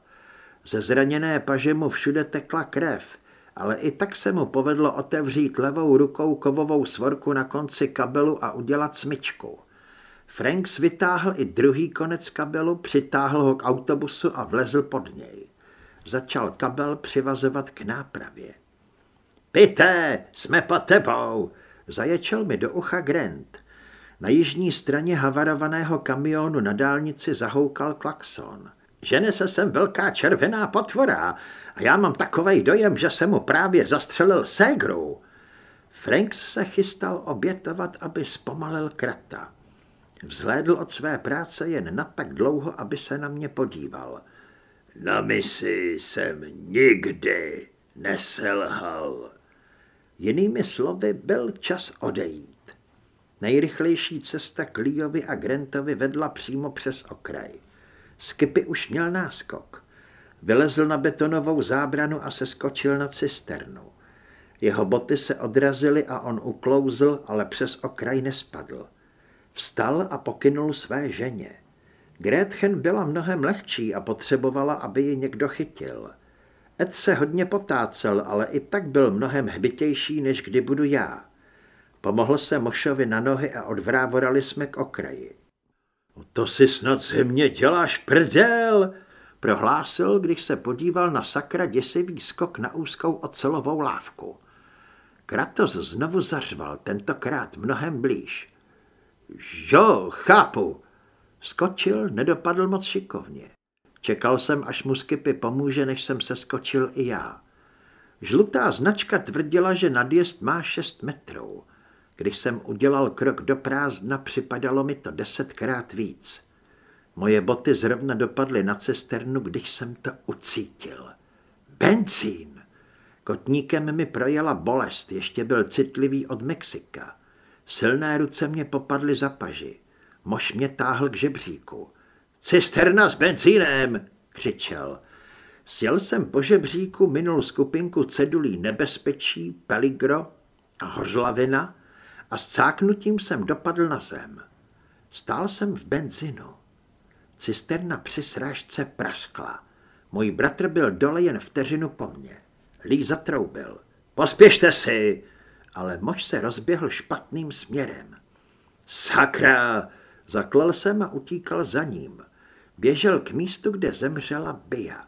Ze zraněné paže mu všude tekla krev, ale i tak se mu povedlo otevřít levou rukou kovovou svorku na konci kabelu a udělat smyčku. Franks vytáhl i druhý konec kabelu, přitáhl ho k autobusu a vlezl pod něj. Začal kabel přivazovat k nápravě. Pité, jsme pod tebou, zaječel mi do ucha Grant. Na jižní straně havarovaného kamionu na dálnici zahoukal klakson. Žene se sem velká červená potvora a já mám takovej dojem, že se mu právě zastřelil ségru. Franks se chystal obětovat, aby zpomalil krata. Vzhlédl od své práce jen na tak dlouho, aby se na mě podíval. Na misi jsem nikdy neselhal. Jinými slovy, byl čas odejít. Nejrychlejší cesta k Leovi a Grantovi vedla přímo přes okraj. Skipy už měl náskok. Vylezl na betonovou zábranu a se skočil na cisternu. Jeho boty se odrazily a on uklouzl, ale přes okraj nespadl. Vstal a pokynul své ženě. Gretchen byla mnohem lehčí a potřebovala, aby ji někdo chytil. Ed se hodně potácel, ale i tak byl mnohem hbitější, než kdy budu já. Pomohl se Mošovi na nohy a odvrávorali jsme k okraji. To si snad ze mě děláš prdel, prohlásil, když se podíval na sakra děsivý skok na úzkou ocelovou lávku. Kratos znovu zařval, tentokrát mnohem blíž. Jo, chápu. Skočil, nedopadl moc šikovně. Čekal jsem, až mu Skipy pomůže, než jsem se skočil i já. Žlutá značka tvrdila, že nadjezd má šest metrů. Když jsem udělal krok do prázdna, připadalo mi to desetkrát víc. Moje boty zrovna dopadly na cisternu, když jsem to ucítil. Benzín! Kotníkem mi projela bolest, ještě byl citlivý od Mexika. Silné ruce mě popadly za paži. Mož mě táhl k žebříku. Cisterna s benzínem, křičel. Sjel jsem po žebříku, minul skupinku cedulí nebezpečí, peligro a hořlavina a s cáknutím jsem dopadl na zem. Stál jsem v benzinu. Cisterna při srážce praskla. Můj bratr byl dole jen vteřinu po mně. Lí zatroubil. Pospěšte si! Ale mož se rozběhl špatným směrem. Sakra! Zaklal jsem a utíkal za ním. Běžel k místu, kde zemřela Bia.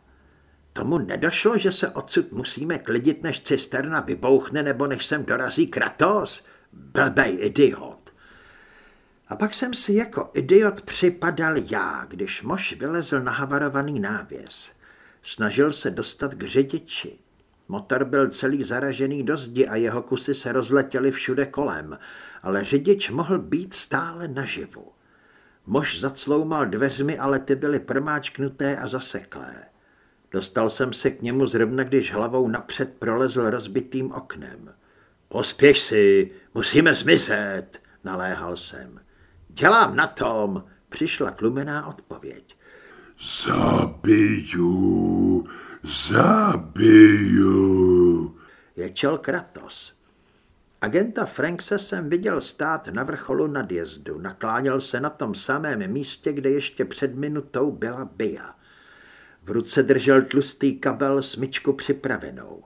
Tomu nedošlo, že se odsud musíme klidit, než cisterna vybouchne, nebo než sem dorazí Kratos? Blbej idiot. A pak jsem si jako idiot připadal já, když mož vylezl na havarovaný návěs. Snažil se dostat k řidiči. Motor byl celý zaražený do zdi a jeho kusy se rozletěly všude kolem, ale řidič mohl být stále naživu. Mož zacloumal dveřmi, ale ty byly promáčknuté a zaseklé. Dostal jsem se k němu zrovna, když hlavou napřed prolezl rozbitým oknem. Pospěš si, musíme zmizet, naléhal jsem. Dělám na tom, přišla tlumená odpověď. Zabiju, zabiju. Ječel Kratos. Agenta Frankse jsem viděl stát na vrcholu nadjezdu. Nakláněl se na tom samém místě, kde ještě před minutou byla Bia. V ruce držel tlustý kabel smyčku připravenou.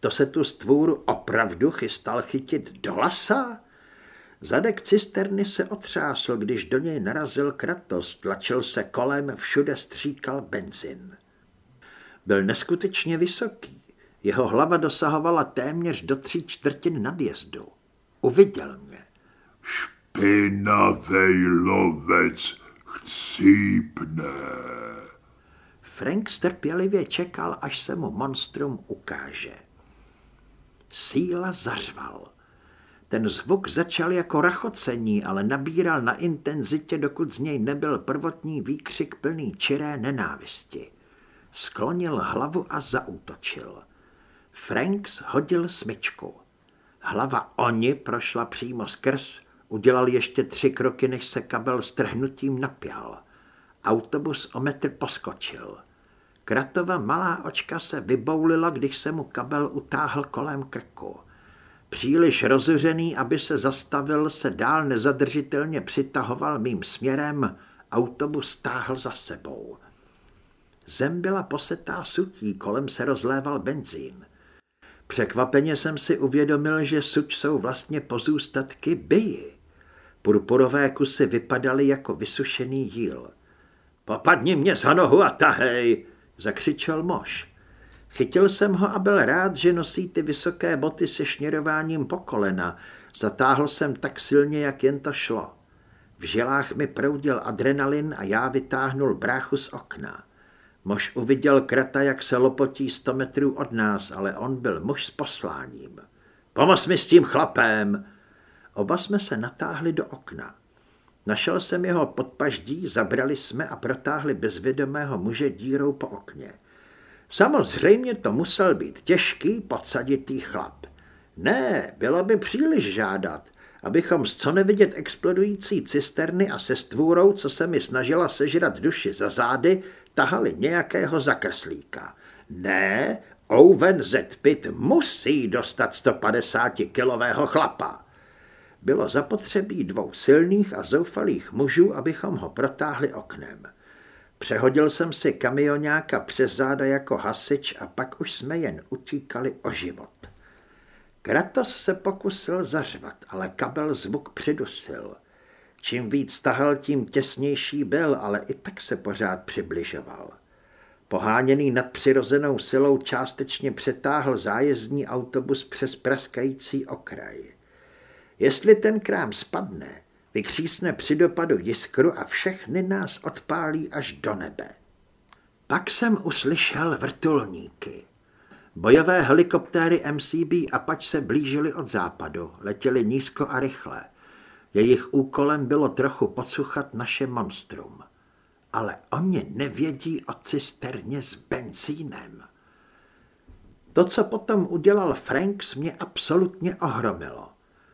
To se tu stvůr opravdu chystal chytit do lasa? Zadek cisterny se otřásl, když do něj narazil Kratos, tlačil se kolem, všude stříkal benzin. Byl neskutečně vysoký. Jeho hlava dosahovala téměř do tří čtvrtin nadjezdu. Uviděl mě. Špinavej lovec chcípne. Frank strpělivě čekal, až se mu monstrum ukáže. Síla zařval. Ten zvuk začal jako rachocení, ale nabíral na intenzitě, dokud z něj nebyl prvotní výkřik plný čiré nenávisti. Sklonil hlavu a zaútočil. Franks hodil smyčku. Hlava oni prošla přímo skrz, udělal ještě tři kroky, než se kabel strhnutím napěl. Autobus o metr poskočil. Kratova malá očka se vyboulila, když se mu kabel utáhl kolem krku. Příliš rozuřený, aby se zastavil, se dál nezadržitelně přitahoval mým směrem, autobus stáhl za sebou. Zem byla posetá sutí, kolem se rozléval benzín. Překvapeně jsem si uvědomil, že suč jsou vlastně pozůstatky byji. Purpurové kusy vypadaly jako vysušený jíl. Popadni mě za nohu a tahej, zakřičel mož. Chytil jsem ho a byl rád, že nosí ty vysoké boty se šněrováním po kolena. Zatáhl jsem tak silně, jak jen to šlo. V žilách mi proudil adrenalin a já vytáhnul bráchu z okna. Mož uviděl krata, jak se lopotí sto metrů od nás, ale on byl muž s posláním. Pomoz mi s tím chlapem! Oba jsme se natáhli do okna. Našel jsem jeho podpaždí, zabrali jsme a protáhli bezvědomého muže dírou po okně. Samozřejmě to musel být těžký, podsaditý chlap. Ne, bylo by příliš žádat, abychom z co nevidět explodující cisterny a se stvůrou, co se mi snažila sežrat duši za zády, tahali nějakého zakrslíka. Ne, Owen Z. Pitt musí dostat 150-kilového chlapa. Bylo zapotřebí dvou silných a zoufalých mužů, abychom ho protáhli oknem. Přehodil jsem si kamionáka přes záda jako hasič a pak už jsme jen utíkali o život. Kratos se pokusil zařvat, ale kabel zvuk přidusil. Čím víc tahal, tím těsnější byl, ale i tak se pořád přibližoval. Poháněný nadpřirozenou silou částečně přetáhl zájezdní autobus přes praskající okraj. Jestli ten krám spadne, vykřísne při dopadu jiskru a všechny nás odpálí až do nebe. Pak jsem uslyšel vrtulníky. Bojové helikoptéry MCB pač se blížily od západu, letěly nízko a rychle. Jejich úkolem bylo trochu pocuchat naše monstrum. Ale oni nevědí o cisterně s benzínem. To, co potom udělal Franks, mě absolutně ohromilo.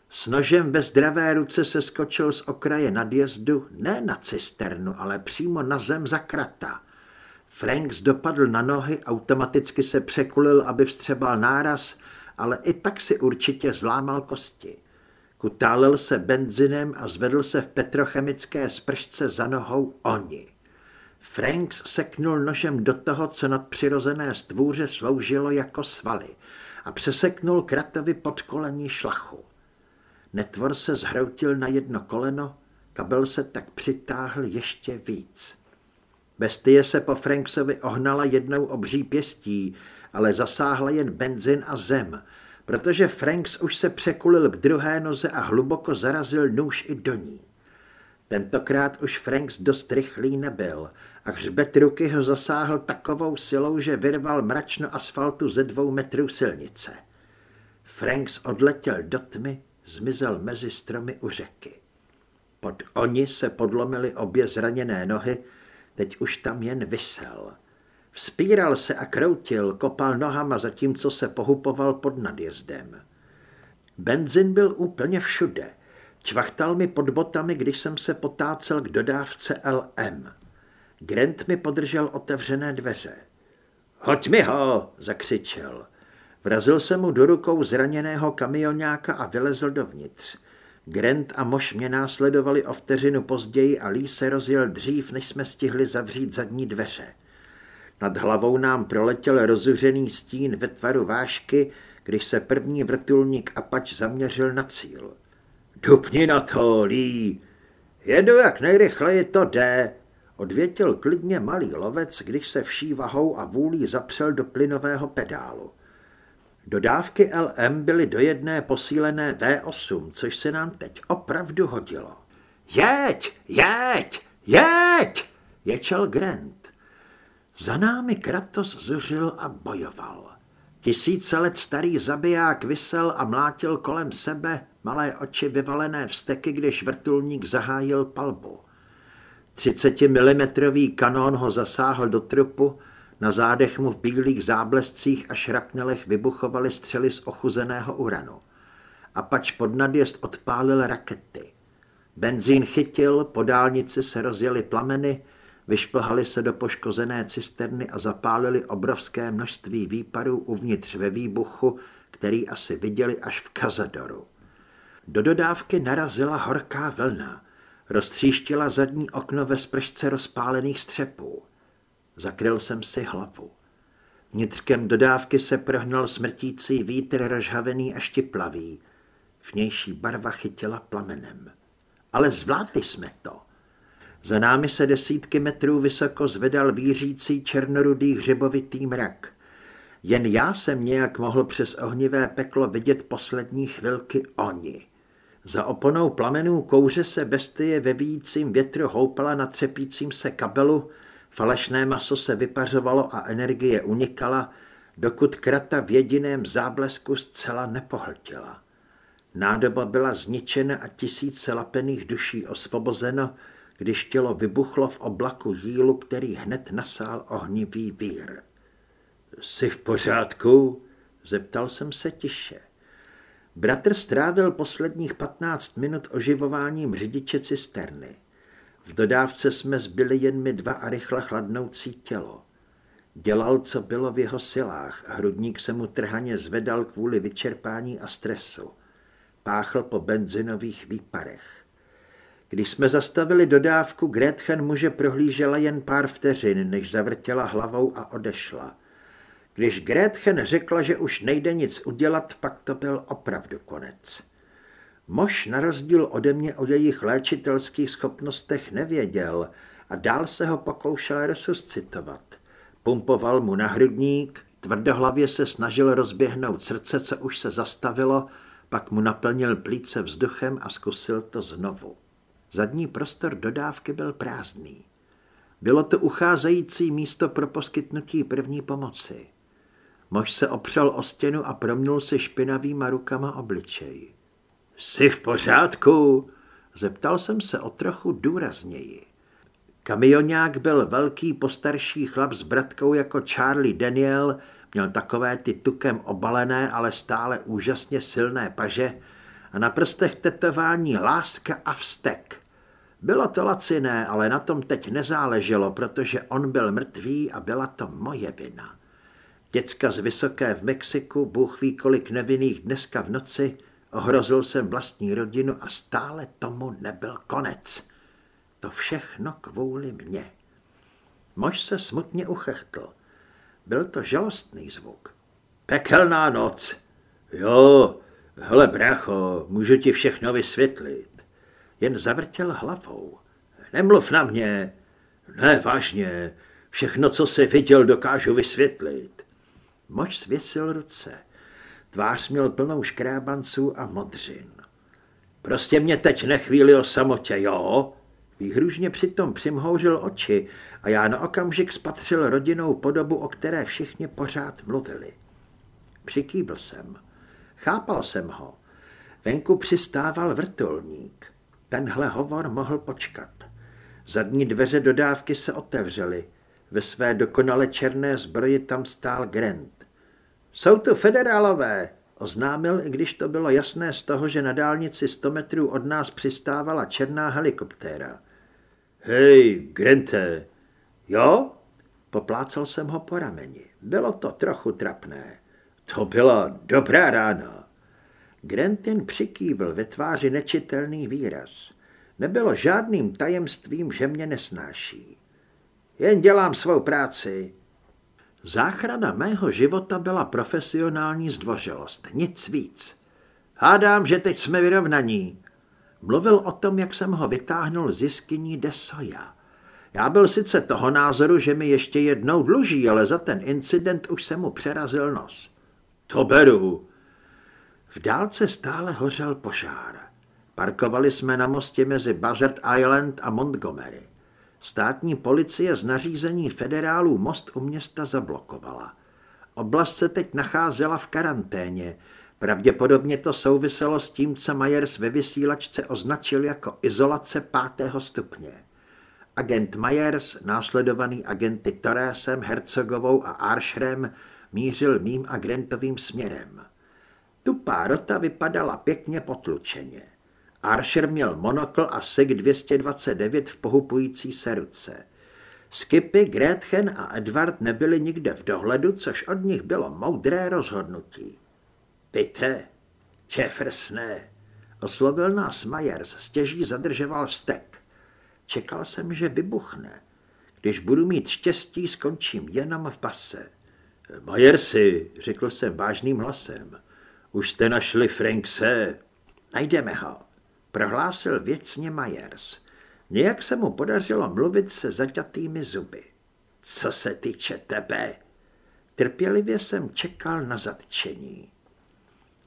S nožem ve zdravé ruce se skočil z okraje nadjezdu ne na cisternu, ale přímo na zem za krata. Franks dopadl na nohy, automaticky se překulil, aby vstřebal náraz, ale i tak si určitě zlámal kosti. Kutálel se benzinem a zvedl se v petrochemické spršce za nohou oni. Franks seknul nožem do toho, co nad přirozené stvůře sloužilo jako svaly a přeseknul kratovi pod kolení šlachu. Netvor se zhroutil na jedno koleno, kabel se tak přitáhl ještě víc. Bestie se po Franksovi ohnala jednou obří pěstí, ale zasáhla jen benzin a zem, protože Franks už se překulil k druhé noze a hluboko zarazil nůž i do ní. Tentokrát už Franks dost rychlý nebyl a hřbet ruky ho zasáhl takovou silou, že vyrval mračno asfaltu ze dvou metrů silnice. Franks odletěl do tmy zmizel mezi stromy u řeky. Pod oni se podlomily obě zraněné nohy, teď už tam jen vysel. Vzpíral se a kroutil, kopal nohama, zatímco se pohupoval pod nadjezdem. Benzin byl úplně všude. Čvachtal mi pod botami, když jsem se potácel k dodávce LM. Grant mi podržel otevřené dveře. Hoď mi ho, zakřičel. Vrazil se mu do rukou zraněného kamionáka a vylezl dovnitř. Grant a Moš mě následovali o vteřinu později a Lee se rozjel dřív, než jsme stihli zavřít zadní dveře. Nad hlavou nám proletěl rozuřený stín ve tvaru vášky, když se první vrtulník Apač zaměřil na cíl. Dupni na to, Lee! Jedu, jak nejrychleji to jde, odvětil klidně malý lovec, když se vší vahou a vůlí zapřel do plynového pedálu. Dodávky LM byly do jedné posílené V8, což se nám teď opravdu hodilo. Jeď, jeď, jeď, ječel Grant. Za námi Kratos zuřil a bojoval. Tisíce let starý zabiják vysel a mlátil kolem sebe, malé oči vyvalené vsteky, když vrtulník zahájil palbu. 30 mm kanón ho zasáhl do trupu, na zádech mu v bílých záblescích a šrapnelech vybuchovaly střely z ochuzeného uranu. A pač pod nadjezd odpálil rakety. Benzín chytil, po dálnici se rozjeli plameny, vyšplhali se do poškozené cisterny a zapálili obrovské množství výparů uvnitř ve výbuchu, který asi viděli až v Kazadoru. Do dodávky narazila horká vlna, roztříštila zadní okno ve spršce rozpálených střepů. Zakryl jsem si hlavu. Vnitřkem dodávky se prohnal smrtící vítr rozhavený a štiplavý. Vnější barva chytila plamenem. Ale zvládli jsme to. Za námi se desítky metrů vysoko zvedal vířící černorudý hřebovitý mrak. Jen já jsem nějak mohl přes ohnivé peklo vidět poslední chvilky oni. Za oponou plamenů kouře se bestie ve vícím větru houpala na třepícím se kabelu, falešné maso se vypařovalo a energie unikala, dokud krata v jediném záblesku zcela nepohltila. Nádoba byla zničena a tisíce lapených duší osvobozeno, když tělo vybuchlo v oblaku jílu, který hned nasál ohnivý vír. Jsi v pořádku? Zeptal jsem se tiše. Bratr strávil posledních 15 minut oživováním řidiče cisterny. V dodávce jsme zbyli jen my dva a rychle chladnoucí tělo. Dělal, co bylo v jeho silách, hrudník se mu trhaně zvedal kvůli vyčerpání a stresu. Páchl po benzinových výparech. Když jsme zastavili dodávku, Gretchen muže prohlížela jen pár vteřin, než zavrtěla hlavou a odešla. Když Gretchen řekla, že už nejde nic udělat, pak to byl opravdu konec. Mož na rozdíl ode mě o jejich léčitelských schopnostech nevěděl a dál se ho pokoušel resuscitovat. Pumpoval mu na hrudník, tvrdohlavě se snažil rozběhnout srdce, co už se zastavilo, pak mu naplnil plíce vzduchem a zkusil to znovu. Zadní prostor dodávky byl prázdný. Bylo to ucházející místo pro poskytnutí první pomoci. Mož se opřel o stěnu a promnul si špinavýma rukama obličej. Jsi v pořádku? Zeptal jsem se o trochu důrazněji. Kamionák byl velký postarší chlap s bratkou jako Charlie Daniel, měl takové ty tukem obalené, ale stále úžasně silné paže a na prstech tetování láska a vztek. Bylo to laciné, ale na tom teď nezáleželo, protože on byl mrtvý a byla to moje vina. Děcka z Vysoké v Mexiku, bůh ví kolik nevinných dneska v noci, ohrozil jsem vlastní rodinu a stále tomu nebyl konec. To všechno kvůli mně. Mož se smutně uchechtl. Byl to žalostný zvuk. Pekelná noc. Jo, hele bracho, můžu ti všechno vysvětlit. Jen zavrtěl hlavou. Nemluv na mě. Ne, vážně, všechno, co jsi viděl, dokážu vysvětlit. Mož svěsil ruce. Tvář měl plnou škrábanců a modřin. Prostě mě teď nechvíli o samotě, jo? Výhružně přitom přimhouřil oči a já na okamžik spatřil rodinnou podobu, o které všichni pořád mluvili. Přikýbl jsem. Chápal jsem ho. Venku přistával vrtulník. Tenhle hovor mohl počkat. Zadní dveře dodávky se otevřely. Ve své dokonale černé zbroji tam stál Grant. Jsou tu federálové, oznámil, i když to bylo jasné z toho, že na dálnici 100 metrů od nás přistávala černá helikoptéra. Hej, Grante, Jo? Poplácal jsem ho po rameni. Bylo to trochu trapné. To byla dobrá rána. Grantin přikývl ve tváři nečitelný výraz. Nebylo žádným tajemstvím, že mě nesnáší. Jen dělám svou práci. Záchrana mého života byla profesionální zdvořilost, nic víc. Hádám, že teď jsme vyrovnaní. Mluvil o tom, jak jsem ho vytáhnul z jiskyní Desoja. Já byl sice toho názoru, že mi ještě jednou dluží, ale za ten incident už jsem mu přerazil nos. To beru. V dálce stále hořel požár. Parkovali jsme na mostě mezi Buzzard Island a Montgomery. Státní policie z nařízení federálů most u města zablokovala. Oblast se teď nacházela v karanténě. Pravděpodobně to souviselo s tím, co Myers ve vysílačce označil jako izolace pátého stupně. Agent Myers, následovaný agenty Torresem, Hercogovou a Arshrem, mířil mým agentovým směrem. Tupá rota vypadala pěkně potlučeně. Archer měl monokl a SIG 229 v pohupující se ruce. Skipy, Gretchen a Edward nebyli nikde v dohledu, což od nich bylo moudré rozhodnutí. Pite, Jeffersne, oslovil nás Myers, stěží zadržoval vztek. Čekal jsem, že vybuchne. Když budu mít štěstí, skončím jenom v base. Myersi, řekl jsem vážným hlasem, už jste našli Frankse. Najdeme ho prohlásil věcně Myers. Nějak se mu podařilo mluvit se zaťatými zuby. Co se týče tebe, trpělivě jsem čekal na zatčení.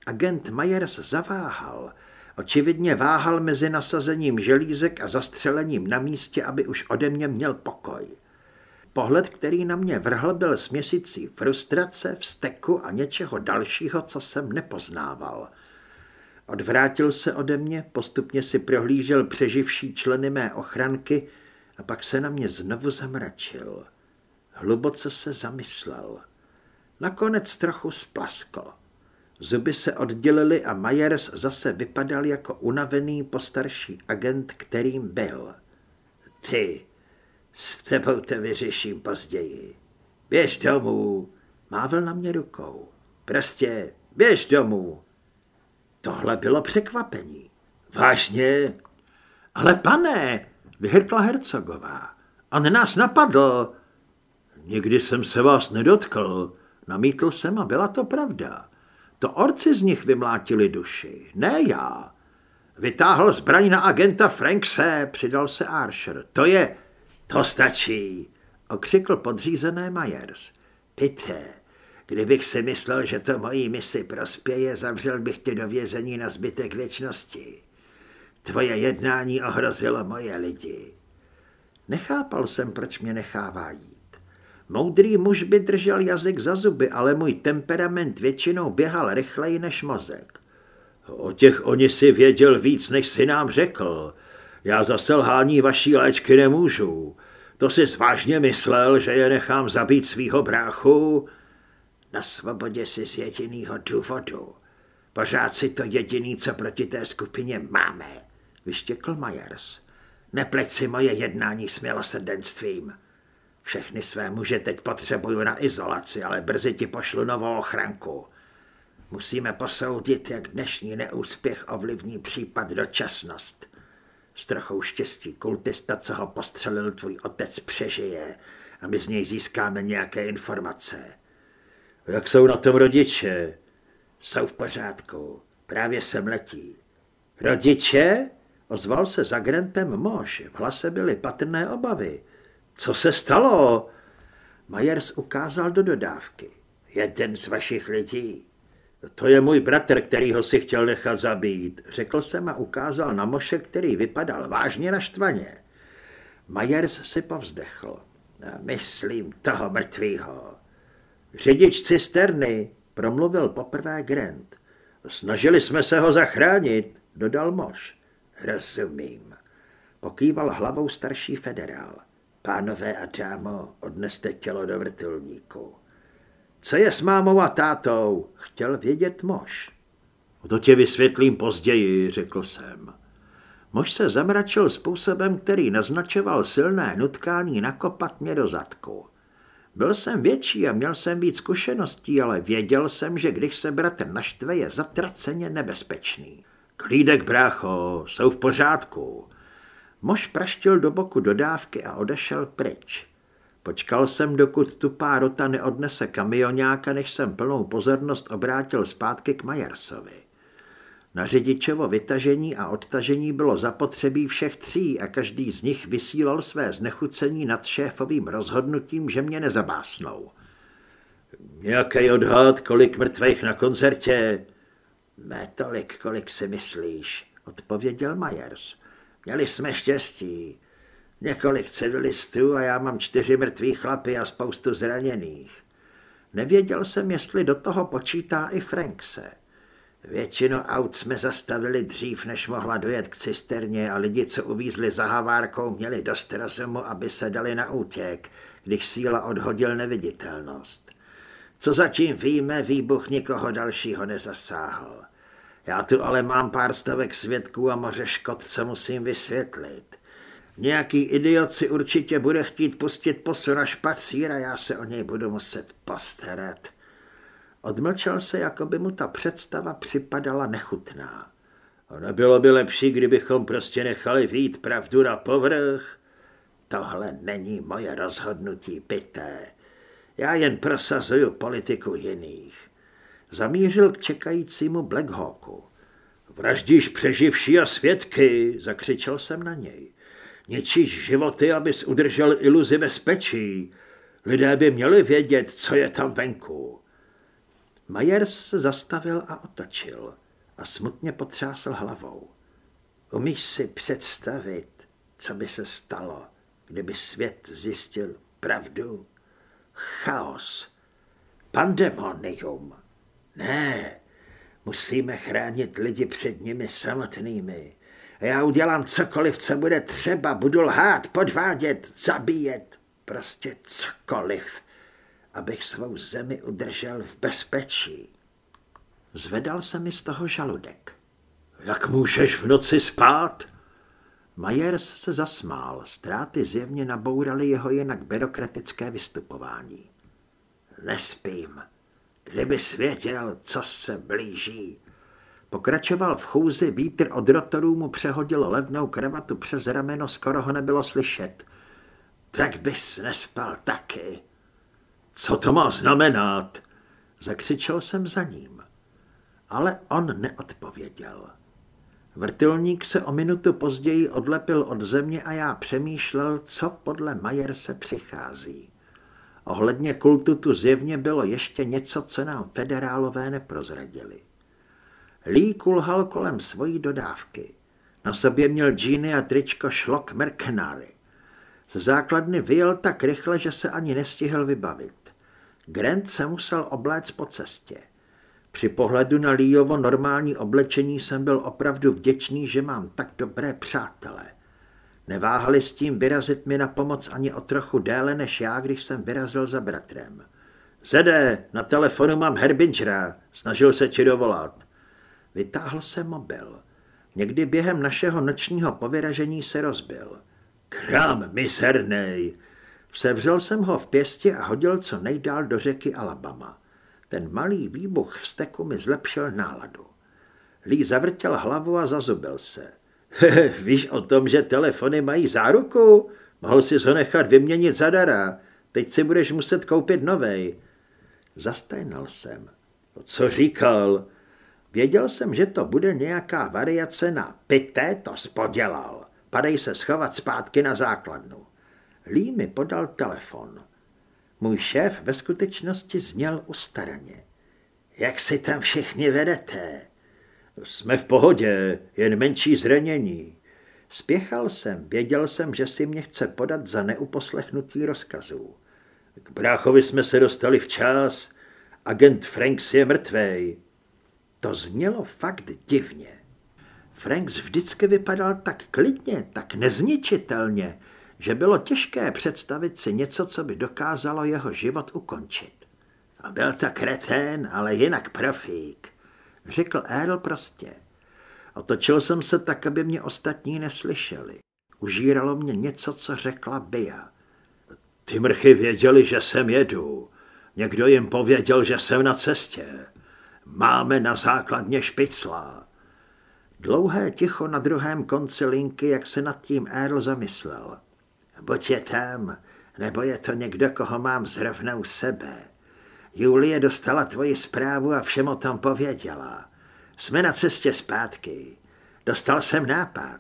Agent Myers zaváhal. Očividně váhal mezi nasazením želízek a zastřelením na místě, aby už ode mě měl pokoj. Pohled, který na mě vrhl, byl směsicí frustrace, vzteku a něčeho dalšího, co jsem nepoznával – Odvrátil se ode mě, postupně si prohlížel přeživší členy mé ochranky a pak se na mě znovu zamračil. Hluboce se zamyslel. Nakonec trochu splaskl. Zuby se oddělily a Myers zase vypadal jako unavený postarší agent, kterým byl. Ty, s tebou to vyřeším později. Běž domů, mávil na mě rukou. Prostě běž domů. Tohle bylo překvapení. Vážně? Ale pane, vyhrkla hercogová, on nás napadl. Nikdy jsem se vás nedotkl, namítl jsem a byla to pravda. To orci z nich vymlátili duši, ne já. Vytáhl zbraň na agenta Frankse, přidal se Archer. To je, to stačí, okřikl podřízené Myers. Pité, Kdybych si myslel, že to mojí misi prospěje, zavřel bych tě do vězení na zbytek věčnosti. Tvoje jednání ohrozilo moje lidi. Nechápal jsem, proč mě nechává jít. Moudrý muž by držel jazyk za zuby, ale můj temperament většinou běhal rychleji než mozek. O těch oni si věděl víc, než si nám řekl. Já za selhání vaší léčky nemůžu. To si zvážně myslel, že je nechám zabít svýho bráchu? Na svobodě si z jedinýho důvodu. Pořád si to jediný, co proti té skupině máme, vyštěkl Myers. Nepleť si moje jednání s milosrdenstvím. Všechny své muže teď potřebuju na izolaci, ale brzy ti pošlu novou ochranku. Musíme posoudit, jak dnešní neúspěch ovlivní případ dočasnost. S trochou štěstí kultista, co ho postřelil tvůj otec, přežije a my z něj získáme nějaké informace. Jak jsou na tom rodiče? Jsou v pořádku. Právě sem letí. Rodiče? Ozval se za Grentem mož. V hlase byly patrné obavy. Co se stalo? Majers ukázal do dodávky. Jeden z vašich lidí. To je můj bratr, který ho si chtěl nechat zabít, řekl jsem a ukázal na moše, který vypadal vážně naštvaně. Majers si povzdechl. Myslím toho mrtvýho. Řidič cisterny, promluvil poprvé Grant. Snažili jsme se ho zachránit, dodal mož. Rozumím. Pokýval hlavou starší federál. Pánové a dámo, odneste tělo do vrtulníku. Co je s mámou a tátou? Chtěl vědět mož. To tě vysvětlím později, řekl jsem. Mož se zamračil způsobem, který naznačoval silné nutkání nakopat mě do zadku. Byl jsem větší a měl jsem víc zkušeností, ale věděl jsem, že když se bratr naštve, je zatraceně nebezpečný. Klídek, brácho, jsou v pořádku. Mož praštil do boku dodávky a odešel pryč. Počkal jsem, dokud tupá rota neodnese kamionáka, než jsem plnou pozornost obrátil zpátky k Majersovi. Na řidičovo vytažení a odtažení bylo zapotřebí všech tří a každý z nich vysílal své znechucení nad šéfovým rozhodnutím, že mě nezabásnou. Nějaký odhad, kolik mrtvých na koncertě? Ne tolik, kolik si myslíš, odpověděl Majers. Měli jsme štěstí. Několik civilistů a já mám čtyři mrtvý chlapy a spoustu zraněných. Nevěděl jsem, jestli do toho počítá i Frankse. Většinu aut jsme zastavili dřív, než mohla dojet k cisterně a lidi, co uvízli za havárkou, měli dost rozumu, aby se dali na útěk, když síla odhodil neviditelnost. Co zatím víme, výbuch nikoho dalšího nezasáhl. Já tu ale mám pár stovek svědků a moře škod, co musím vysvětlit. Nějaký idiot si určitě bude chtít pustit posu na špacír a já se o něj budu muset postarat. Odmlčel se, jako by mu ta představa připadala nechutná. A nebylo by lepší, kdybychom prostě nechali vít pravdu na povrch? Tohle není moje rozhodnutí, pité. Já jen prosazuju politiku jiných. Zamířil k čekajícímu Blackhawku. Vraždíš přeživší a svědky, zakřičel jsem na něj. Něčíš životy, abys udržel iluzi bezpečí. Lidé by měli vědět, co je tam venku. Majers se zastavil a otočil a smutně potřásl hlavou. Umíš si představit, co by se stalo, kdyby svět zjistil pravdu? Chaos. Pandemonium. Ne, musíme chránit lidi před nimi samotnými. Já udělám cokoliv, co bude třeba. Budu lhát, podvádět, zabíjet. Prostě cokoliv abych svou zemi udržel v bezpečí. Zvedal se mi z toho žaludek. Jak můžeš v noci spát? Majers se zasmál, ztráty zjevně nabouraly jeho jinak byrokratické vystupování. Nespím. Kdyby svěděl, co se blíží. Pokračoval v chůzi, vítr od rotorů mu přehodil levnou kravatu přes rameno, skoro ho nebylo slyšet. Tak bys nespal taky. Co to má znamenat? Zakřičel jsem za ním. Ale on neodpověděl. Vrtulník se o minutu později odlepil od země a já přemýšlel, co podle se přichází. Ohledně kultu tu zjevně bylo ještě něco, co nám federálové neprozradili. Lee kulhal kolem svojí dodávky. Na sobě měl džíny a tričko šlok Mercenary. Z základny vyjel tak rychle, že se ani nestihl vybavit. Grant se musel obléct po cestě. Při pohledu na Líovo normální oblečení jsem byl opravdu vděčný, že mám tak dobré přátele. Neváhali s tím vyrazit mi na pomoc ani o trochu déle než já, když jsem vyrazil za bratrem. Zede, na telefonu mám Herbingera, snažil se ti dovolat. Vytáhl se mobil. Někdy během našeho nočního povyražení se rozbil. Krám misernej, Sevřel jsem ho v pěstě a hodil co nejdál do řeky Alabama. Ten malý výbuch v steku mi zlepšil náladu. Lí zavrtěl hlavu a zazubil se. Víš o tom, že telefony mají záruku? Mohl si ho nechat vyměnit zadara. Teď si budeš muset koupit novej. Zasténal jsem. Co říkal? Věděl jsem, že to bude nějaká variace na pité to spodělal. Padej se schovat zpátky na základnu. Lee mi podal telefon. Můj šéf ve skutečnosti zněl ustaraně. Jak si tam všichni vedete? Jsme v pohodě, jen menší zranění. Spěchal jsem, věděl jsem, že si mě chce podat za neuposlechnutí rozkazů. K bráchovi jsme se dostali včas. Agent Franks je mrtvej. To znělo fakt divně. Franks vždycky vypadal tak klidně, tak nezničitelně, že bylo těžké představit si něco, co by dokázalo jeho život ukončit. A byl to kretén, ale jinak profík, řekl Earl prostě. Otočil jsem se tak, aby mě ostatní neslyšeli. Užíralo mě něco, co řekla Bia. Ty mrchy věděli, že sem jedu. Někdo jim pověděl, že jsem na cestě. Máme na základně špicla. Dlouhé ticho na druhém konci linky, jak se nad tím Earl zamyslel. Buď je tam, nebo je to někdo, koho mám zrovna u sebe. Julie dostala tvoji zprávu a všem o tom pověděla. Jsme na cestě zpátky. Dostal jsem nápad.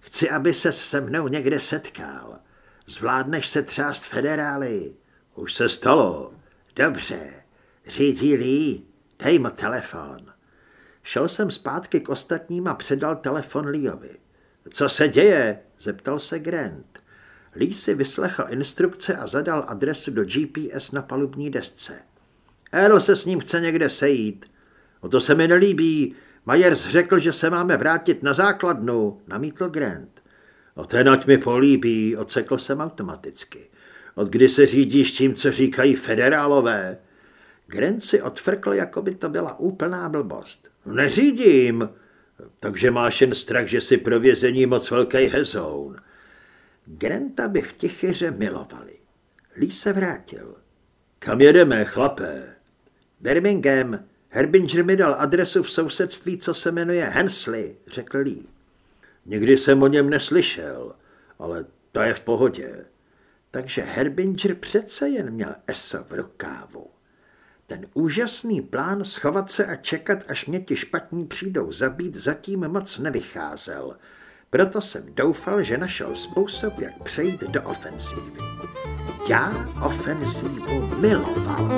Chci, aby se se mnou někde setkal. Zvládneš se třást federály? Už se stalo. Dobře. Řídí Lee, dej mu telefon. Šel jsem zpátky k ostatním a předal telefon Leeovi. Co se děje? Zeptal se Grant. Lee si vyslechl instrukce a zadal adresu do GPS na palubní desce. Earl se s ním chce někde sejít. O to se mi nelíbí. Myers řekl, že se máme vrátit na základnu, namítl Grant. O ten ať mi políbí, ocekl jsem automaticky. Od kdy se řídíš tím, co říkají federálové? Grant si odfrkl, jako by to byla úplná blbost. Neřídím. Takže máš jen strach, že si pro vězení moc velký hezoun. Granta by v Tichyře milovali. Lee se vrátil. Kam jedeme, chlapé? Birmingham. Herbinger mi dal adresu v sousedství, co se jmenuje Hensley, řekl Lee. Nikdy jsem o něm neslyšel, ale to je v pohodě. Takže Herbinger přece jen měl eso v rukávu. Ten úžasný plán schovat se a čekat, až mě ti špatní přijdou zabít, zatím moc nevycházel. Proto jsem doufal, že našel způsob, jak přejít do ofenzívy. Já ofenzívu miloval.